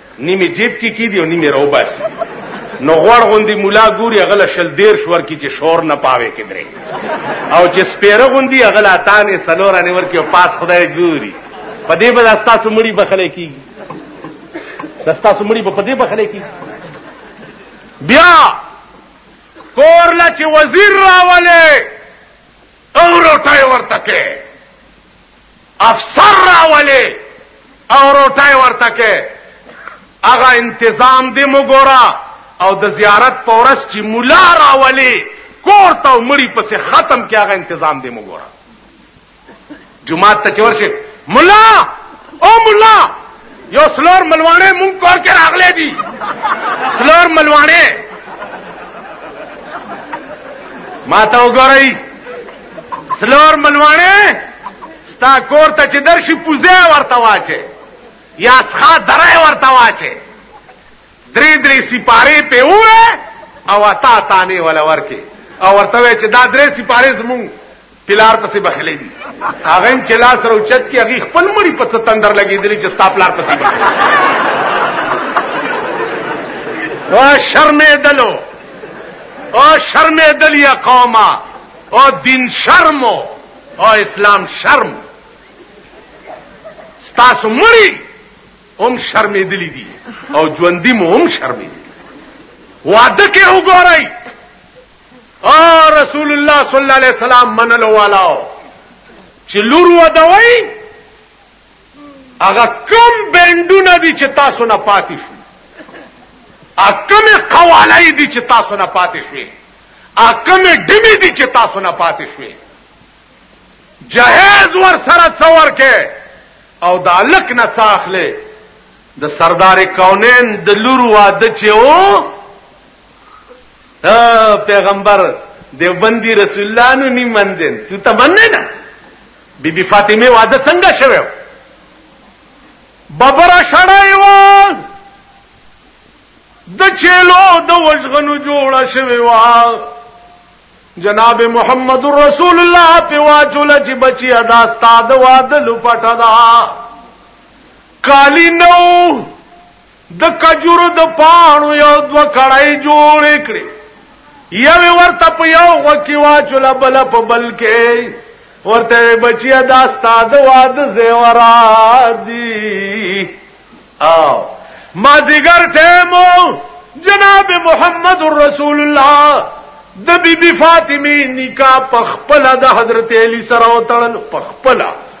نیمې جیب کې کیدي او نیمې راوباسي نو غوړ غوندي مولا ګوري غل شل دیر شور کی چې شور نه پاوي کېدري او چې سپیره غوندي غل اتانې سلور نه ورکی او پاس خدای ګوري په دې بل استاسو مړي بخله کیږي استاسو مړي په دې بخله کیږي بیا کورلا چې وزیر راولې او روټای ورته کې افسر راولې او روټای ورته کې هغه انتظام دې مګورا او د زیارت په ورځ چې مولا راولې کور ته مړی پسې ختم کې هغه انتظام دې مګورا جمعه ته چورشه مولا او مولا یو سلور ملوانه مونږ کور کې راغلې دي سلور ملوانه ما ته وګورئ زلور ملوانه ستا کور ته چې درشي پوزه ورته واچي یا څخه درای ورته واچي درې درې سپاره په وې او تا تانه ولا ورکه او ورته چې دا درې سپاره زمون پلار پسې بخلې دي هغه هم چې لاس سره اوچت کې هغه خپل مړی په ستندر لګېدلی چې ستا پلار پسې بخلې وا شرمې دلو او شرمې دلیا قومه او دین شرم او اسلام شرم ستاسو مړی هم شرمېدلی دي او ژوندۍ مو هم شرمېدلی واده کې وګورئ او رسول الله صلی الله علیه وسلم منلو والاو چې لور ودوي هغه کم بندونه دي چې تاسو نه پاتې شو اکم قوالای دي چې تاسو نه پاتې شوي اکم ډمې دي چې تاسو نه پاتې شوي جهیز ور سره څور کې او د الک نه څاخلې د سردار کونین د لور واده چې و پیغمبر دیوبندی رسول الله نو نی مندین تو تمنه نه بی بی فاطمه واده څنګه شوه ببره شړای و د چیلو د وژغنو جوړه شوی و جناب محمد رسول الله په واجول چې بچی ادا استاد واده لپټه دا کالی نو د کجورو د پاڼو یو دوه کړای جوړې کړې یو ورته په یو وکی واچول بل په بل کې ورته بچیا دا استاد واد زیورا دی او ما دیګر ټیمو جناب محمد رسول الله د بیبي فاطمه نکاح په خپل د حضرت علی سره وتړل په خپل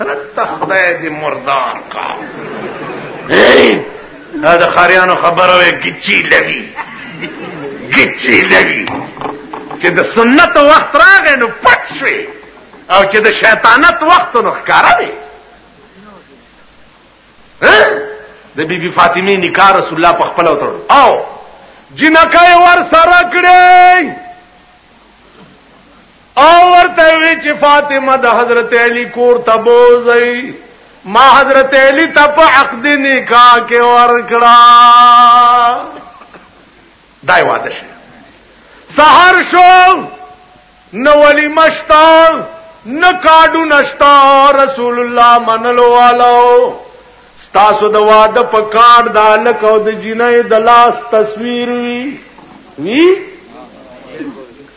رته خدای دې مردار کا دا د خاریانو خبره وي ګچی لګي ګچی لګي چې د سنت وخت راغی نو پټ شي او چې د شیطانت وخت نو ښکارا دی د بیبي بی فاطمه نکاح رسول الله په خپل وتر او جنکه ور سره کړی او ورته وی چې فاطمه د حضرت علی کور ته بوزي ما حضرت علی ته په عقد نکاح کې ورکړه دای واده شي سحر شو نو ولی مشتا نو کاډو نشتا رسول الله منلو والو تاسو د واده په کار د الک او د جنې د لاس تصویر وی وی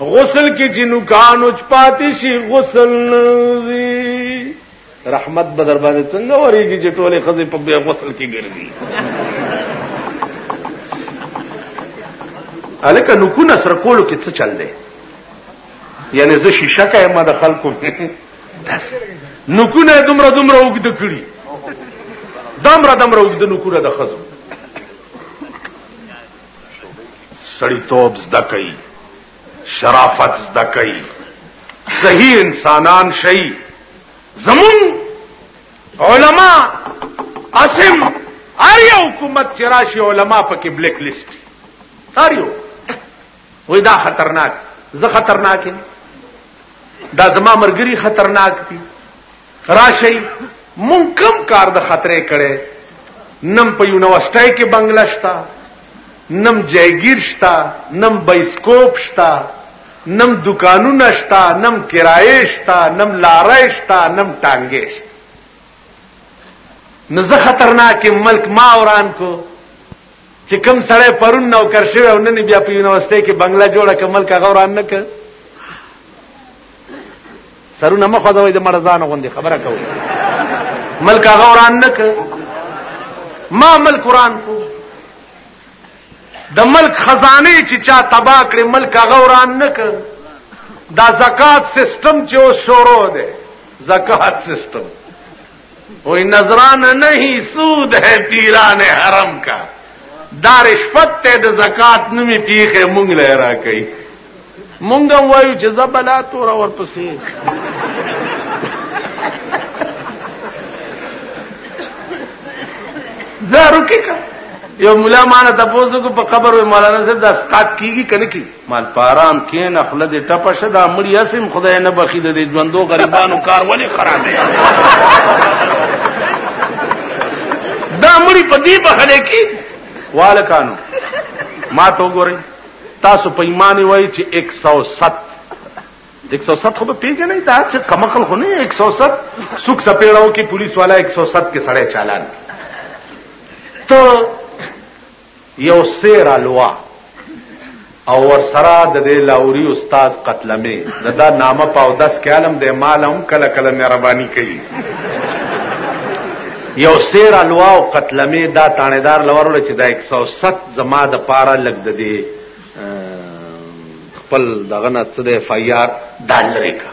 غسل کې چې نوکانو چپاتې شي غسل نوزي رحمت بدر باندې څنګه وريږي چې ټوله خزه په بیا غسل کې ګرځي الکه نوکونه سره کولو کې څه چل دی یعنی زه شیشه کایم د خلکو نوکونه دومره دومره وګد کړی دمره دمره وګد نوکونه د خزو سړی توب زده کوي شرافت زده کوي صحیح انسانان شي زمون علما اسم هر یو حکومت چې راشي علما پکې بلیک لیست هر یو وای دا خطرناک زه خطرناک یم دا زما مرګري خطرناک دي راشي مونږ کم کار د خطرې کړي نم په یونیورسيټي کې بنگله شتا نم جایګیر شتا نم بایسکوپ شتا نم دکانونه شتا نم کرایه شتا نم لارې شتا نم ټانګې شتا نزه خطرناک ملک ما اوران کو چې کوم سړی پرون نو کر شوی او نن بیا په یونیورسيټي کې بنگلا جوړه کمل کا غوران نه کړ سرونه مخه دا وای د مرزان غوندي خبره کوي ملک هغه وران نه کړ ما ملک وران کو د ملک خزانه چې چا تبا کړې ملک هغه وران نه کړ دا زکات سیستم چې او شروع دی زکات سیستم وہی نظران نہیں سود ہے پیران حرم کا دار شپت تے د زکات نمی پیخه مونږ له را کوي مونږ وایو چې زبلا تور اور پسې زارو کې کا یو مولا مان ته پوسو کو په قبر مولانا صاحب د اسقات کیږي کنه کی مال پارام کین خپل دې ټپ شه دا مړی اسیم خدای نه بخید دې ژوندو غریبانو کار ولې خراب دی دا مړی په دې بخله کې والکانو ما ته وګورئ تاسو په ایمان وای چې 107 107 خو به پیژنې دا چې کمخل خو نه 107 سوک سپېړاو کې پولیس والا 107 کې سړی چالان ته یو سیر الوا او ورسره د دې لاوري استاد قتلمه د دا نامه په اودس کې عالم د مال هم کله کله مهرباني کوي یو سیر الوا او قتلمه دا تانیدار لورول چې دا 107 زما د پاره لګ د دې خپل دغه نه څه د اف آی آر ډالر کا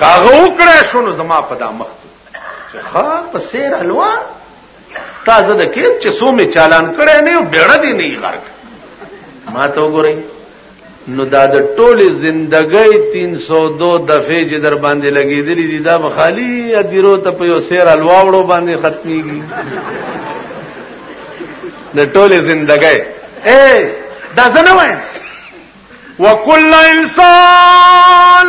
کاغه وکړې شنو زما په دا مخ چې ها په سیر الوا تازه د کېد چې سو می چالان کړي نه یو بیړه دی نه غرق ما ته وګورئ نو دا د ټوله زندګۍ 302 دفعې چې در باندې لګېدلې دي دا بخالي ادیرو ته په یو سیر الواوړو باندې ختميږي د ټوله زندګۍ اے دا زنه وای وکل انسان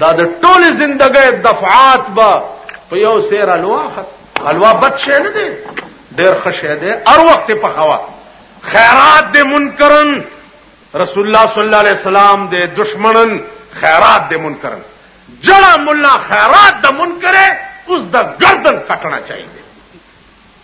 دا د ټوله زندګۍ دفعات به په یو سیر الوا خط الوا بد شي نه دی ډېر خشه دی هر وخت په خوا خیرات دې منکرن رسول الله صلی الله علیه وسلم دې دشمنن خیرات دې منکرن جړه مولا خیرات د منکره اوس د گردن کټنا چاهیږي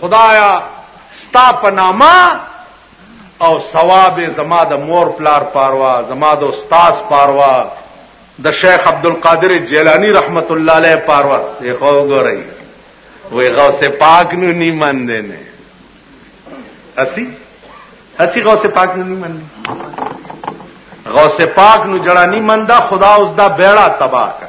خدایا ستا په نامه او ثواب زما د مور پلار پاروا زما د استاد پاروا د شیخ عبد القادر جیلانی رحمت الله علیه پاروا یې خو ګورئ وې غوث پاک نو نی مند نه اسی اسی غوث پاک نو نی مند غوث پاک نو جڑا نی مند خدا اوس دا بیڑا تباہ کړ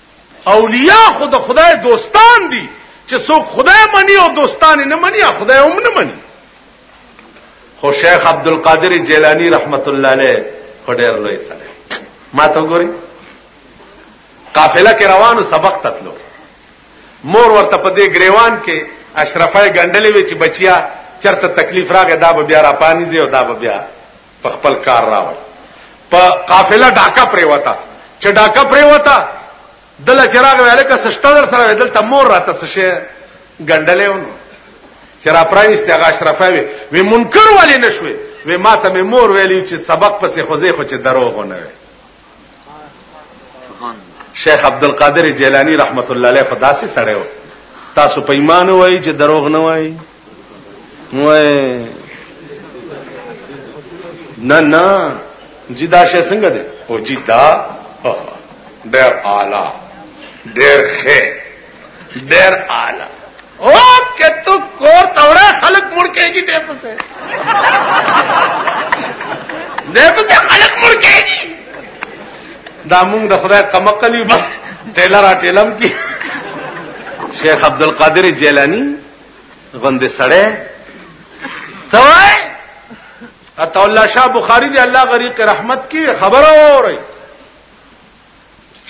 اولیاء خو د خدای دوستان دي چې څوک خدای مني او دوستان نه مني خدای هم نه مني خو شیخ عبد القادر جیلانی رحمت الله علیه خډیر لوی سره ما ته ګوري قافله کې روانو سبق تتلو مور ورته په دې گریوان کې اشرفای ګندلې وی چې بچیا چرته تکلیف راغی دا به بیا را پانی دی او دا به بیا په خپل کار راوړ په قافله ډاکا پریوتا چې ډاکا پریوتا دل چراغ ویل که سشته در سره دل ته مور راته سشه ګندلې ونه چې را پرانیست هغه اشرفه وي وی منکر ولی نشوي وی ما ته مور ویلی چې سبق پسې خوځې خو چې دروغ نه وي شیخ عبد القادر جیلانی رحمت الله علیه خداسي سره و تاسو په ایمان وای چې دروغ نه وای نو نه نه جی دا شی څنګه دی او جی دا ډېر اعلی ډېر ښه ډیر اعلی او که تو کور توړه خلک مړ کېږي دې په څه دې په څه خلک مړ کېږي دا موږ د خدای کمقلی بس ټیلر اټیلم کی شیخ عبد القادر جیلانی غند سړې توای عطا الله شاه بخاری دی الله غریق رحمت کی خبر اوري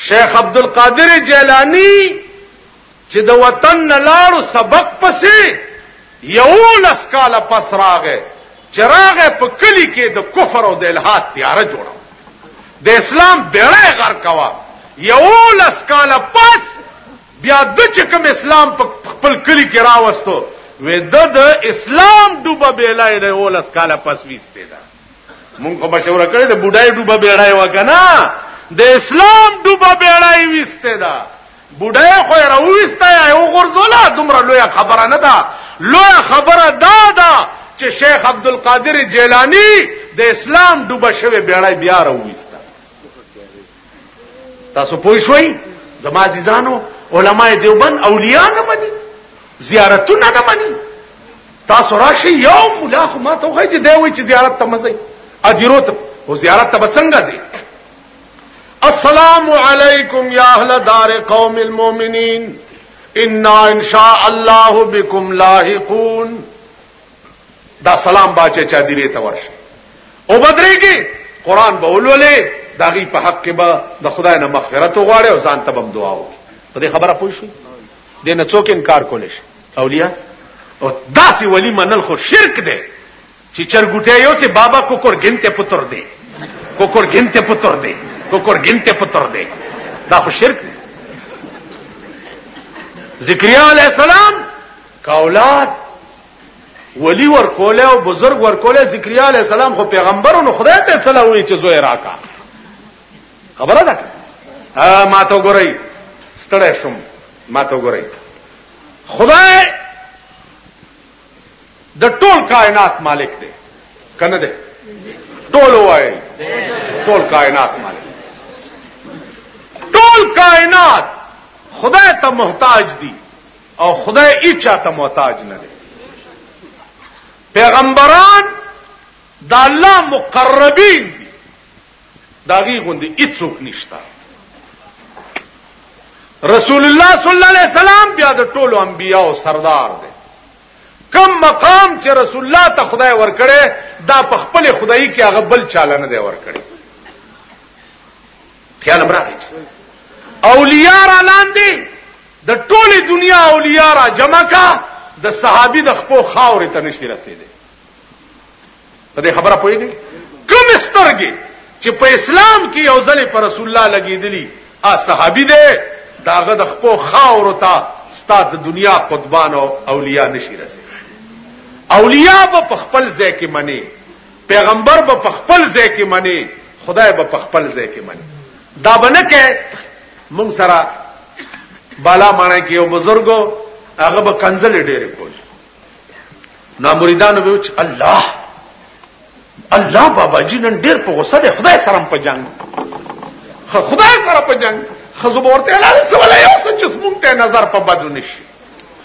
شیخ عبد القادر جیلانی چې د وطن نه لاړو سبق پسې یو لس کال پس راغې چراغ په کلی کې د کفر او د الحاد تیار جوړه د اسلام بیړې غر کوا یو لس کال پس بیا د چې کوم اسلام په خپل کلی کې راوستو وې د اسلام ډوبه بیلای له ولس کاله پس ویسته ده مونږ په مشوره کړې د بډای ډوبه بیړای وکنه د اسلام ډوبه بیړای وسته دا بډای خو راوسته یو غرزولا دومره لوی خبره نه ده لوی خبره دا ده چې شیخ عبد القادر جیلانی د اسلام ډوبه شوی بیړای بیا راوسته تاسو پوه شئ زما عزیزانو علما دیوبند اولیاء نه مني زیارتونه نه مني تاسو راشي یو مولا خو ما ته وایي چې دی وایي چې زیارت ته مزي ادیرو ته او زیارت ته بڅنګه ځي السلام علیکم یا اهل دار قوم المؤمنین ان ان شاء الله بكم لاحقون دا سلام باچه چا دیره ته ورشه او بدرېږي قران به ولولې داغي په حق کې به د خدای نه مغفرت وغواړي او ځان ته بم دعا وکړي په دې خبره پوه شئ دې نه څوک انکار کولی شي اولیاء او داسې ولی منل خو شرک دی چې چرګوټه یو سه بابا کوکر ګنته پتر دی کوکر ګنته پتر دی کوکر ګنته پتر دی دا خو شرک دی ذکریا علیہ السلام که اولاد ولی ورکول او بزرگ ورکول زکریا علی السلام خو پیغمبر نو خدای ته تل وی چې زوی راکا خبره ده ما ته ګورئ ستړی شم ما ته ګورئ خدای د ټول کائنات مالک دی کنه دی ټول وای ټول کائنات مالک ټول کائنات خدای ته محتاج دي او خدای هیڅ ته محتاج نه دی پیغمبران د الله مقربین دي دا غي غوندي هیڅوک نشتا رسول الله صلی الله علیه وسلم بیا د ټولو انبیانو سردار دی کم مقام چې رسول الله ته خدای ورکړي دا په خپل خدای کې هغه بل چاله نه دی ورکړي خیال امراغی اولیاء را لاندې د ټولې دنیا اولیاء را جمع کا د صحابي د خپو خاورې ته نشي رسیدي په دې خبره پوهیږي کوم سترګې چې په اسلام کې یو ځل پر رسول الله لګیدلی ا صحابي دی داغه د خپو خاور ته ستاد د دنیا قطبان او اولیاء نشي رسي اولیاء په خپل ځای کې منی پیغمبر په خپل ځای کې منی خدای په خپل ځای کې منی دا بنه کې مونږ سره بالا مانه کې یو بزرګو هغه به کنزل ډېر کول نو مریدانو به چې الله الله بابا جی نن ډېر په غوسه دی خدای سره په جنگ خدای سره په جنگ خزو ورته اعلان څه ولا یو څه چې مونږ ته نظر په بدو نشي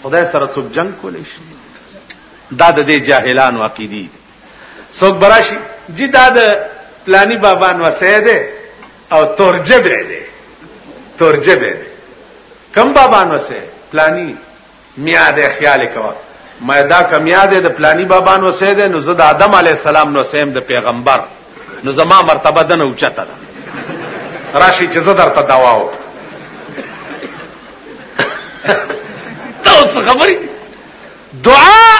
خدای سره څوک جنگ کولی شي دا د دې جاهلانو عقیدې څوک براشي جی دا د پلانی بابا نو سیده او تورجه به ده تورجه به ده کم بابا نو سه پلانی میا ده خیال کوا ما دا کمیا ده د پلانی بابا نو سیده نو زه د آدم علی السلام نو سیم د پیغمبر نو زما مرتبه ده نه اوچته ده راشي چې زه درته دوا و تاسو خبري دعا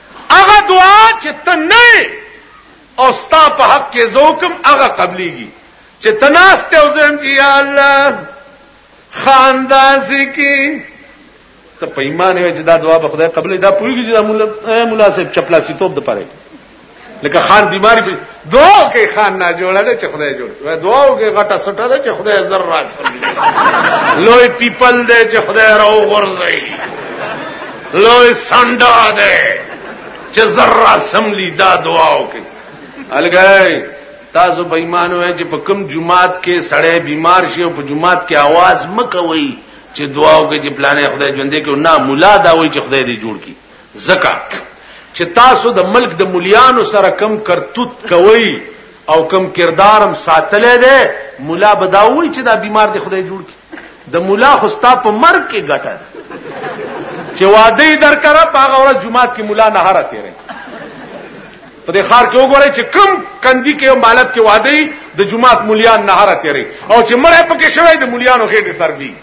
هغه دعا چې ته نه یې او ستا په حق کې زه وکم هغه قبلېږي چې ته ناست او زه هم چې یا الله ښه انداز یې کې ته په ایمان یې چې دا دعا به خدای قبلې دا پوهېږي چې دا ملا صاحب چپلاسیتوب دپاره لکه خان بیماري دعا کې خان نه جوړه ده چې خدای جوړ وي دعا کې غټه سټه ده چې خدای زر راسي لوی پیپل ده چې خدای راو غورځي لوی سنډا ده چې زر راسملی دا دعا وکي الګای تاسو به ایمان وای چې په کوم جمعات کې سړی بیمار شي او په جمعات کې आवाज مکوي چې دعا وکړي چې پلانې خدای ژوندې کې نه مولا دا وایي چې خدای دې جوړ کړي ځکه چې تاسو د ملک د مليانو سره کم کرتوت کوي او کم کردارم ساتلې ده مولا بداوي چې دا بیمار دی خدای جوړ کی د مولا خو ستا په مرګ کې ګټه ده چې واده درکره په هغه ورځ جمعه کې مولا نه هره تیرې په دې خار کې وګورئ چې کم کندي کې او مالت کې واده دي د جمعات مليان نهار تیری او چې مړ پکې شوی د مليانو خېټه سر دی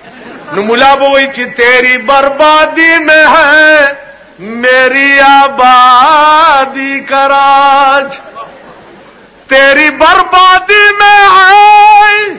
نو مولا به وای چې تیری بربادی مې ہے میری آبادی کراج تیری بربادی مې ہے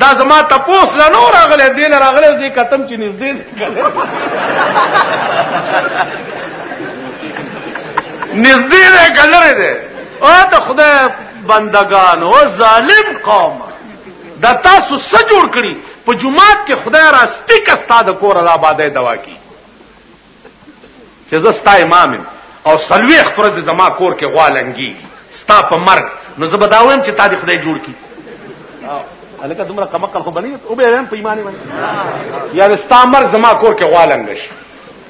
دا زما تپوس لا نو راغله دې لا راغله دې کتم چې نږدې نږدې ده کلره ده او ته خدای بندگان او ظالم قوم دا تاسو څه جوړ کړی په جمعات کې خدای را سپیک استاد کور را آبادې دوا کی چې زه ستا امام یم او سلويخ پر دې زما کور کې غوا لنګي ستا په مرګ نو زه بداوم چې تا دې خدای جوړ کی الکه دومره کمقل خو بنی او به هم په ایمان باندې یا ستا مرګ زما کور کې غوا لنګش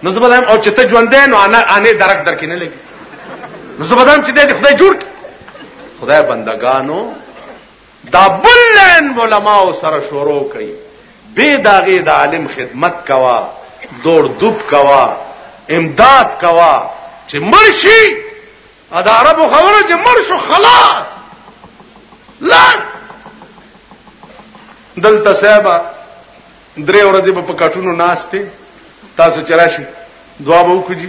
نو زه بداوم او چې ته ژوند دی نو انا انې درک درک نه لګي نو زه بداوم چې دې خدای جوړ کی خدای بندگانو دا بل لین علماء سره شروع کړي به داغه د عالم خدمت کوا دور دوب کوا امداد کوا چې مرشي ادا عرب خبره چې مرشو خلاص لا دلته صاحب درې ورځې په کټونو ناشته تاسو چرشي دعا وکړي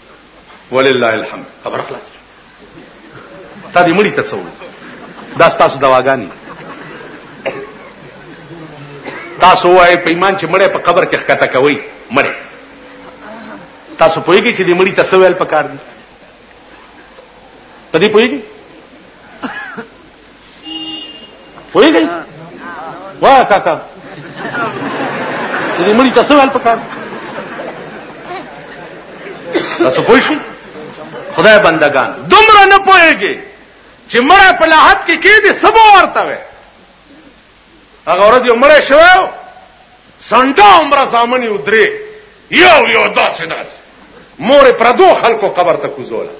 ولله الحمد خبر خلاص تا دې مړی ته څو دا تاسو دواګانی تاسو وای په ایمان چې مړی په قبر کې ښکته کوي مړی تاسو پوهیږئ چې دې مړی ته څو ویل پکار دي په دې پوهیږئ پوهېږئ وایه کاکا چې دې مړي ته څه ویل پکار تاسو پوه شئ خدای بندگان دومره نه پوهېږي چې مړی په لاحت کې کې دي څه به ورته وی هغه ورځ یو مړی شوی و سنډه عمره زامن یې درې یو یو داسې داسې مور پردو خلکو قبر ته کوزوله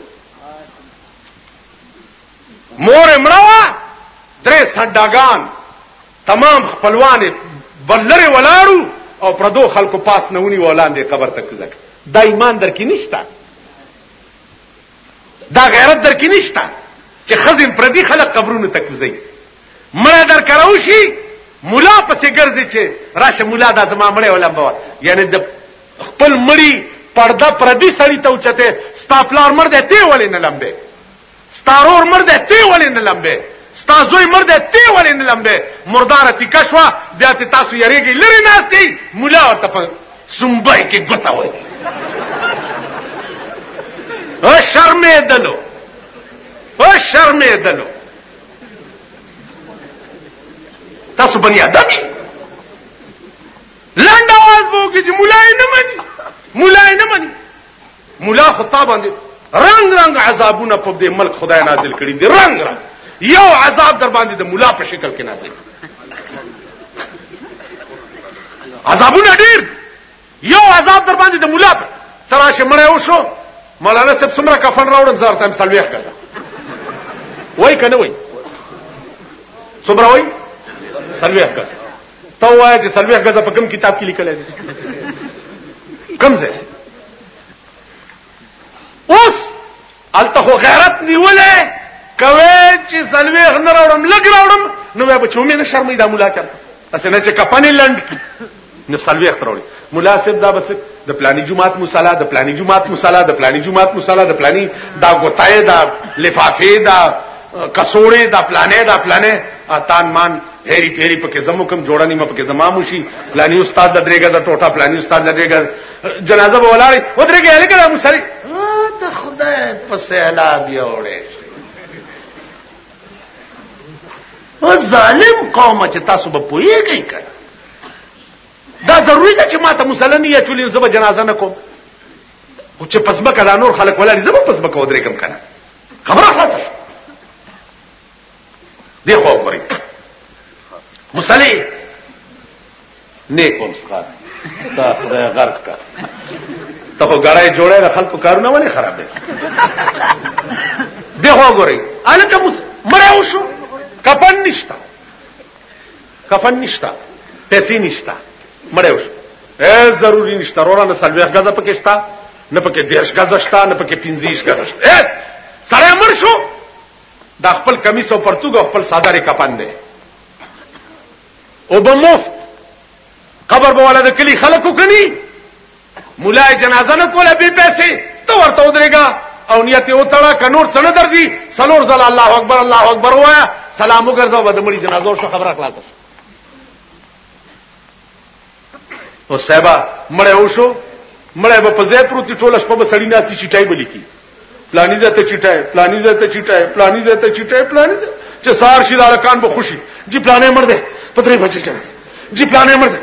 مور مړوا درې سډاګان تمام خپلوان بلره ولاړو او پردو خلکو پاس نه ونی ولاندې قبر ته کوزک دا ایمان درکې نشتا دا غیرت درکې نشتا چې خزم پردي خلک قبرونو ته کوزي مړه در کراو شي مولا پسې ګرځي چې راشه مولا دا زما مړې ولمبو یعنی د خپل مړی پرده پردي سړی ته اوچته ستاپلار مړ دی ته ولې نه لمبه ستا رور مړ دی تی ولې نه لمبې ستا زوی مړ دی تی ولې نه لمبې مرداره تیکه شوه بیا تې تاسو یریږئ لرې ناست یئ ملا ورته په سنبۍ کې ګوته وایي شرمېدلو شرمېدلو تاسو بني ادم یې لنډ اواز به وکړي چې ملا یې نه مني ملا یې نه مني مولا خو تا باندې رنگ رنگ عذابونه په دې ملک خدای نازل کړي دي رنگ رنگ یو عذاب در باندې د مولا په شکل کې نازل عذابونه ډیر یو عذاب در باندې د مولا په تراشه مړ یو شو مولانا صاحب څومره کفن راوړم زار تم سلويخ کړه وای کنه وای څومره وای سلويخ کړه ته وایې چې سلوي غزه په کوم کتاب کې لیکل دي کوم ځای اوس الته خو غیرت نیولې کوي چې سلوي غن راوړم لګ راوړم نو به چومې نه شرمې دا مولا چرته اسه نه چې کپنې لند کی نو سلوي اختراوړي مولا صاحب دا بس د پلاني جماعت مصالحه د پلاني جماعت مصالحه د پلاني جماعت مصالحه د پلاني دا غوتای دا لفافه دا کسوړې دا پلانې دا پلانې اتان مان هری پیری پکې زمو کوم جوړه نیمه پکې زما موشي پلاني استاد د درېګه د ټوټه پلاني استاد د درېګه جنازه به ولاړې و درېګه الګ د مسری ته خدای په سهلا بیا وړې او ظالم قوم چې تاسو به پوېږئ کړه دا ضروري ده چې ماته مسلمان یا چولې زما جنازه نه کوم او چې پسمه کړه نور خلک ولاړې زما پسمه کو درېګم کنه خبره خلاصه دی خو ګوري مصلی نیکوم سره دا خدای غرق کا ته خو غړای جوړه د خلکو کارونه ولې خراب دي دی خو ګوري الکه مړ وشو کفن نشتا کفن نشتا پیسې نشتا مړ وشو اے ضروری نشتا رورا نه سلوي غزا پکښتا نه پکې دیش غزا شتا نه پکې 15 غزا شتا اے سره مړ شو دا خپل کمیس او پرتوګ او خپل صادر کپن دی او به مفت قبر به ولا د کلی خلکو کني مولای جنازه نه کوله به پیسې ته ورته ودرېګا او نیت یو تړه کنور څنګه درځي سلور زل الله اکبر الله اکبر وایا سلام وګرځاو به د مړي جنازه او خبره خلاصه او صاحبہ مړ او شو مړ به په ځای پروتي ټول شپه به سړی ناتي چټای بلی کی پلانی ځای ته چټای پلانی ځای ته چټای پلانی ځای ته چټای پلانی چې سار شي دا کان به خوشي جی پلانې مړ دی پترې بچی چا جی پلانې مړ دی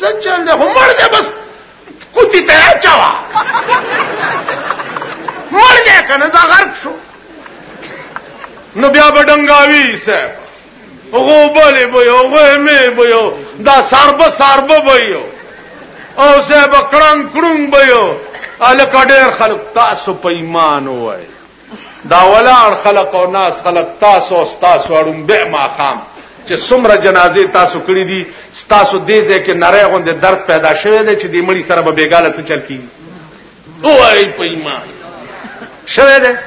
سچل ده مړ ده بس کوتی ته اچوا مړ ده کنه دا غرق شو نو بیا بډنګاوی صاحب غوبلې به یو غوېمې به یو دا ساربه ساربه به یو او زه به کړنګ کړنګ به یو الکه ډېر خلک تاسو په ایمان وای دا ولاړ خلک او ناس خلک تاسو او تاسو اړم به ما خام چې څومره جنازې تاسو کړې دي تاسو دې ځکه نری غوندې درد پیدا شوه دی چې دې مړی سره به بیګاله څه چل کیږي وای په ایمان شوه ده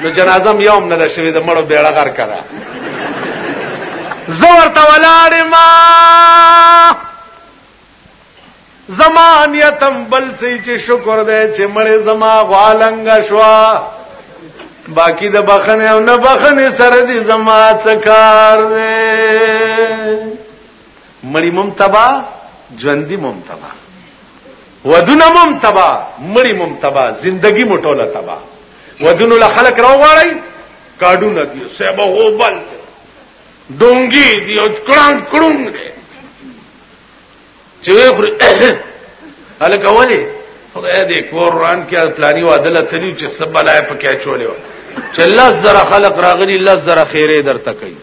نو جنازه مې یوم نه ده شوه ده مړو بیړه غر کړه زور ته ولاړې ما زمان یتم بل سي چې شکر دې چې مړې زما غالنګ شوا باقی د بخنه او نه بخنه سره دي زما څکار دې مړی مم تبا ژوندۍ مم تبا ودونه مم تبا مړی مم تبا زندگی مو ټوله تبا ودونه له خلک راوغواړی کاډونه دی سبا هوبل ډونګي دی او کړان کړون دی چې وې خوري الکه ولې خدای دې کور وران کې پلاني وادله تلی چې سب بلای په کې چولې و چې الله زره خلق راغلي الله زره خیره درته کوي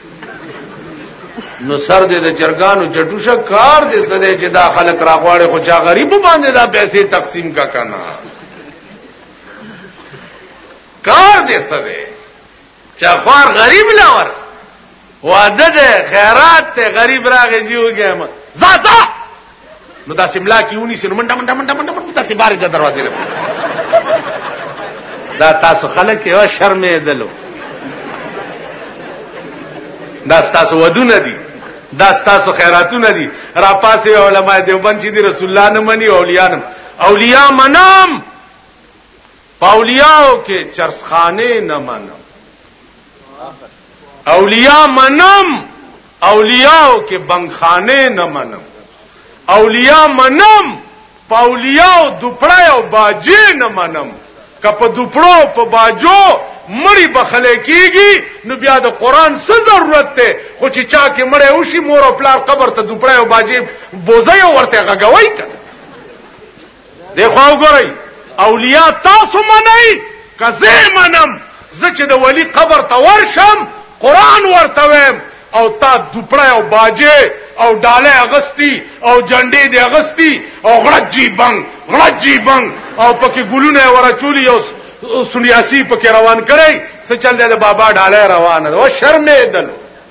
نو سر دې د جرګانو جټوشه کار دې سده چې دا خلق راغواړي خو چا غریب باندې دا پیسې تقسیم کا کنه کار دې سده چا خوار غریب لور واده ده خیرات ته غریب راغی جیو ګم زاتا نو دا سیملا کیونی سن منډه منډه منډه منډه منډه داسې بارې د دروازې نه دا تاسو خلک یو شرمې دلو دا تاسو ودونه دي دا تاسو خیراتونه دي را پاسې علماء دیوبند چې دي رسول الله نه مني اولیاء نه اولیاء منام په اولیاو کې چرسخانه نه منم اولیاء منم اولیاو کې بنخانه نه منم اولیاء منم په اولیاو دوپړای او باجې نه منم که په دوپړو په باجو مړی بخله کیږي نو بیا د قران څه ضرورت ته خو چې چا کې مړی وشي مور او پلار قبر ته دوپړای او باجې بوزي ورته غږوي کنه دیخوا وګورئ اولیاء تاسو منئ که زه منم زه چې د ولی قبر ته ورشم قرآن ورته ویم او تا دوپړی او باجې او ډاله اغستی او جنډې دی اغستی او غړجی بنګ غړجی بنګ او پکې ګلونه ورچولی او سنیاسی پکې روان کړی څه چل دی د بابا ډاله روانه او شرمې دل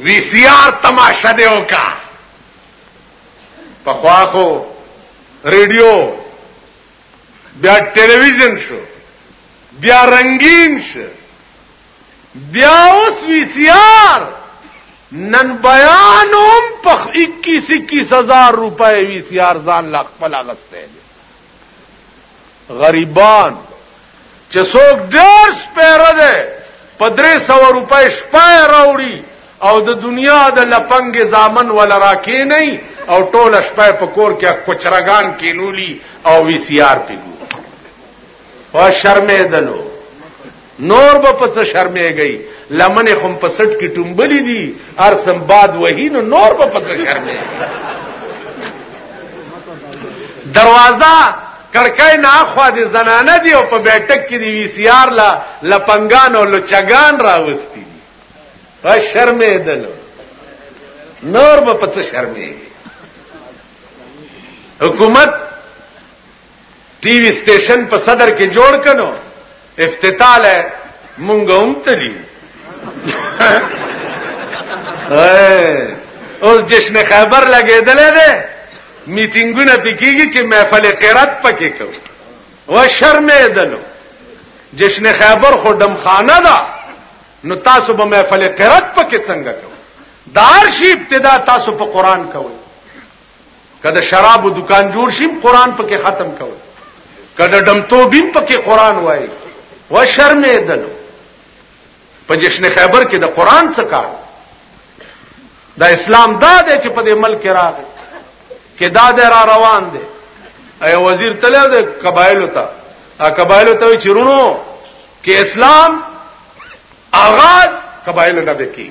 وی سی آر تماشه دی وکا په خوا خو ریډیو بیا ټلویزیون شو بیا رنگین شو بیا اوس وی سی آر نن بیان هم په 21 21000 روپے وی سی آر ځان لا خپل غسته غریبان چې څوک ډېر سپیره ده په درې سو روپۍ شپه راوړي او د دنیا د لپنګ زامن ولا راکې نه او ټول شپه په کور کې کوچرګان کینولی او وی سی آر پیګو او شرمې دلو نور به په څه شرمېږي لمنې خو په سټ کې ټومبلې دي ارسم باد وهي نو نور به په څه شرمېږي دروازه کړکای نه اخوا دي زنانه دي او په بیٹک کې دي وی سي آر لا لپنګان او لچګان راوستي دي په شرمېدل نور به په څه شرمېږي حکومت ټي وي سټیشن په صدر کې جوړ کنو افتتاح له مونږ هم تلی اوس جشن خیبر لګېدل دی میټینګونه پکېږي چې محفل قرات پکې کو و شرمېدلو جشن خیبر خو دم خانه ده نو تاسو به محفل قرات پکې څنګه کو دار شي ابتدا تاسو په قران کوئ کله شراب او دکان جوړ شي قران پکې ختم کول کله دمتو بیم پکې قران وای و شرمې دل په جشن خیبر کې د قران څخه کار دا اسلام دا دی چې په دې ملک راغی کې دا د را روان دی اي وزیر تله د قبایل ته ا قبایل ته چرونو کې اسلام آغاز قبایل نه بکی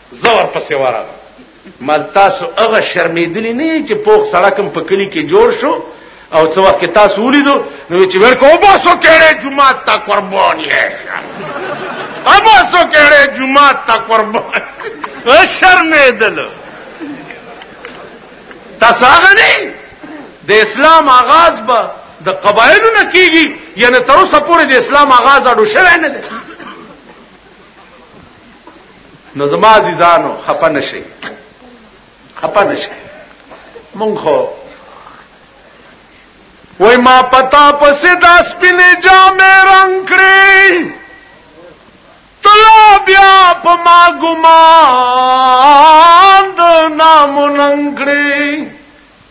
زور پسې ورغه مال تاسو هغه شرمېدلی نه چې پوخ سړکم په کلی کې جوړ شو او څو وخت تاسو ولیدو نو چې ورکو باسو کېړې جمعه تا قربان یې اباسو کېړې جمعه تا قربان شرمېدل تاسو هغه نه د اسلام آغاز به د قبایلو نه کیږي یعنی تر اوسه پورې د اسلام آغاز اډو شوی نه دی نو زما عزیزانو خپه نشي خپه نشي مونږ خو وای ما پتا پسې دا سپینې جامې رنگ کړې تلا بیا په ما ګمان د نامو ننګړې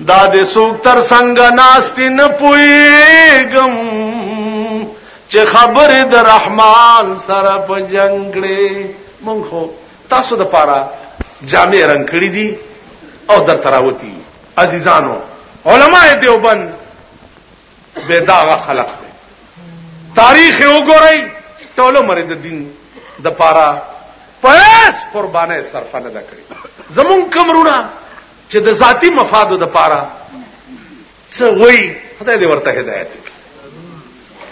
دا د سوک تر څنګ ناشتي نه پويګم چې خبر د رحمان سره په جنگ کړي مونږ خو تاسو د پاره جامع رنگ کړی دي او در تراوتی عزیزانو علماء دیوبند بے داغ خلق دی تاریخ وګورئ ټول عمر د دین د پاره پیس قربانه صرف نه کړی زمون کمرونه چې د ذاتی مفادو د پاره څه وای خدای دې ورته هدایت وکړي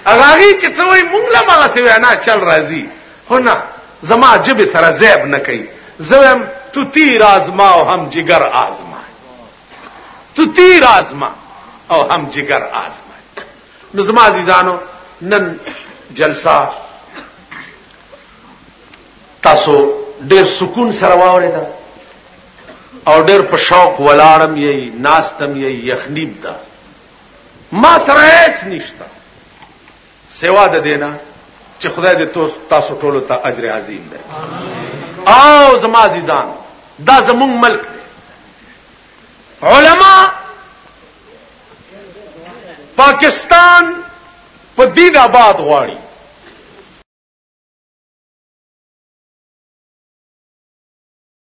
هغه چې څه وای مونږ لا ما څه وینا چل راځي هو نه زما جبه سره زیب نه کوي زم تو تیر آزما او هم جگر آزما تو تیر آزما او هم جگر آزما نو زما عزیزانو نن جلسه تاسو ډیر سکون سره واورې ده او ډېر په شوق ولاړم یی ناستم یی یخنیب دا ما سره هیڅ نشته سوا د دینا چې خدای دې تاسو ټول ته اجر عظیم دی او زما عزیزان دا زمون ملک دی علما پاکستان په دین آباد غواړي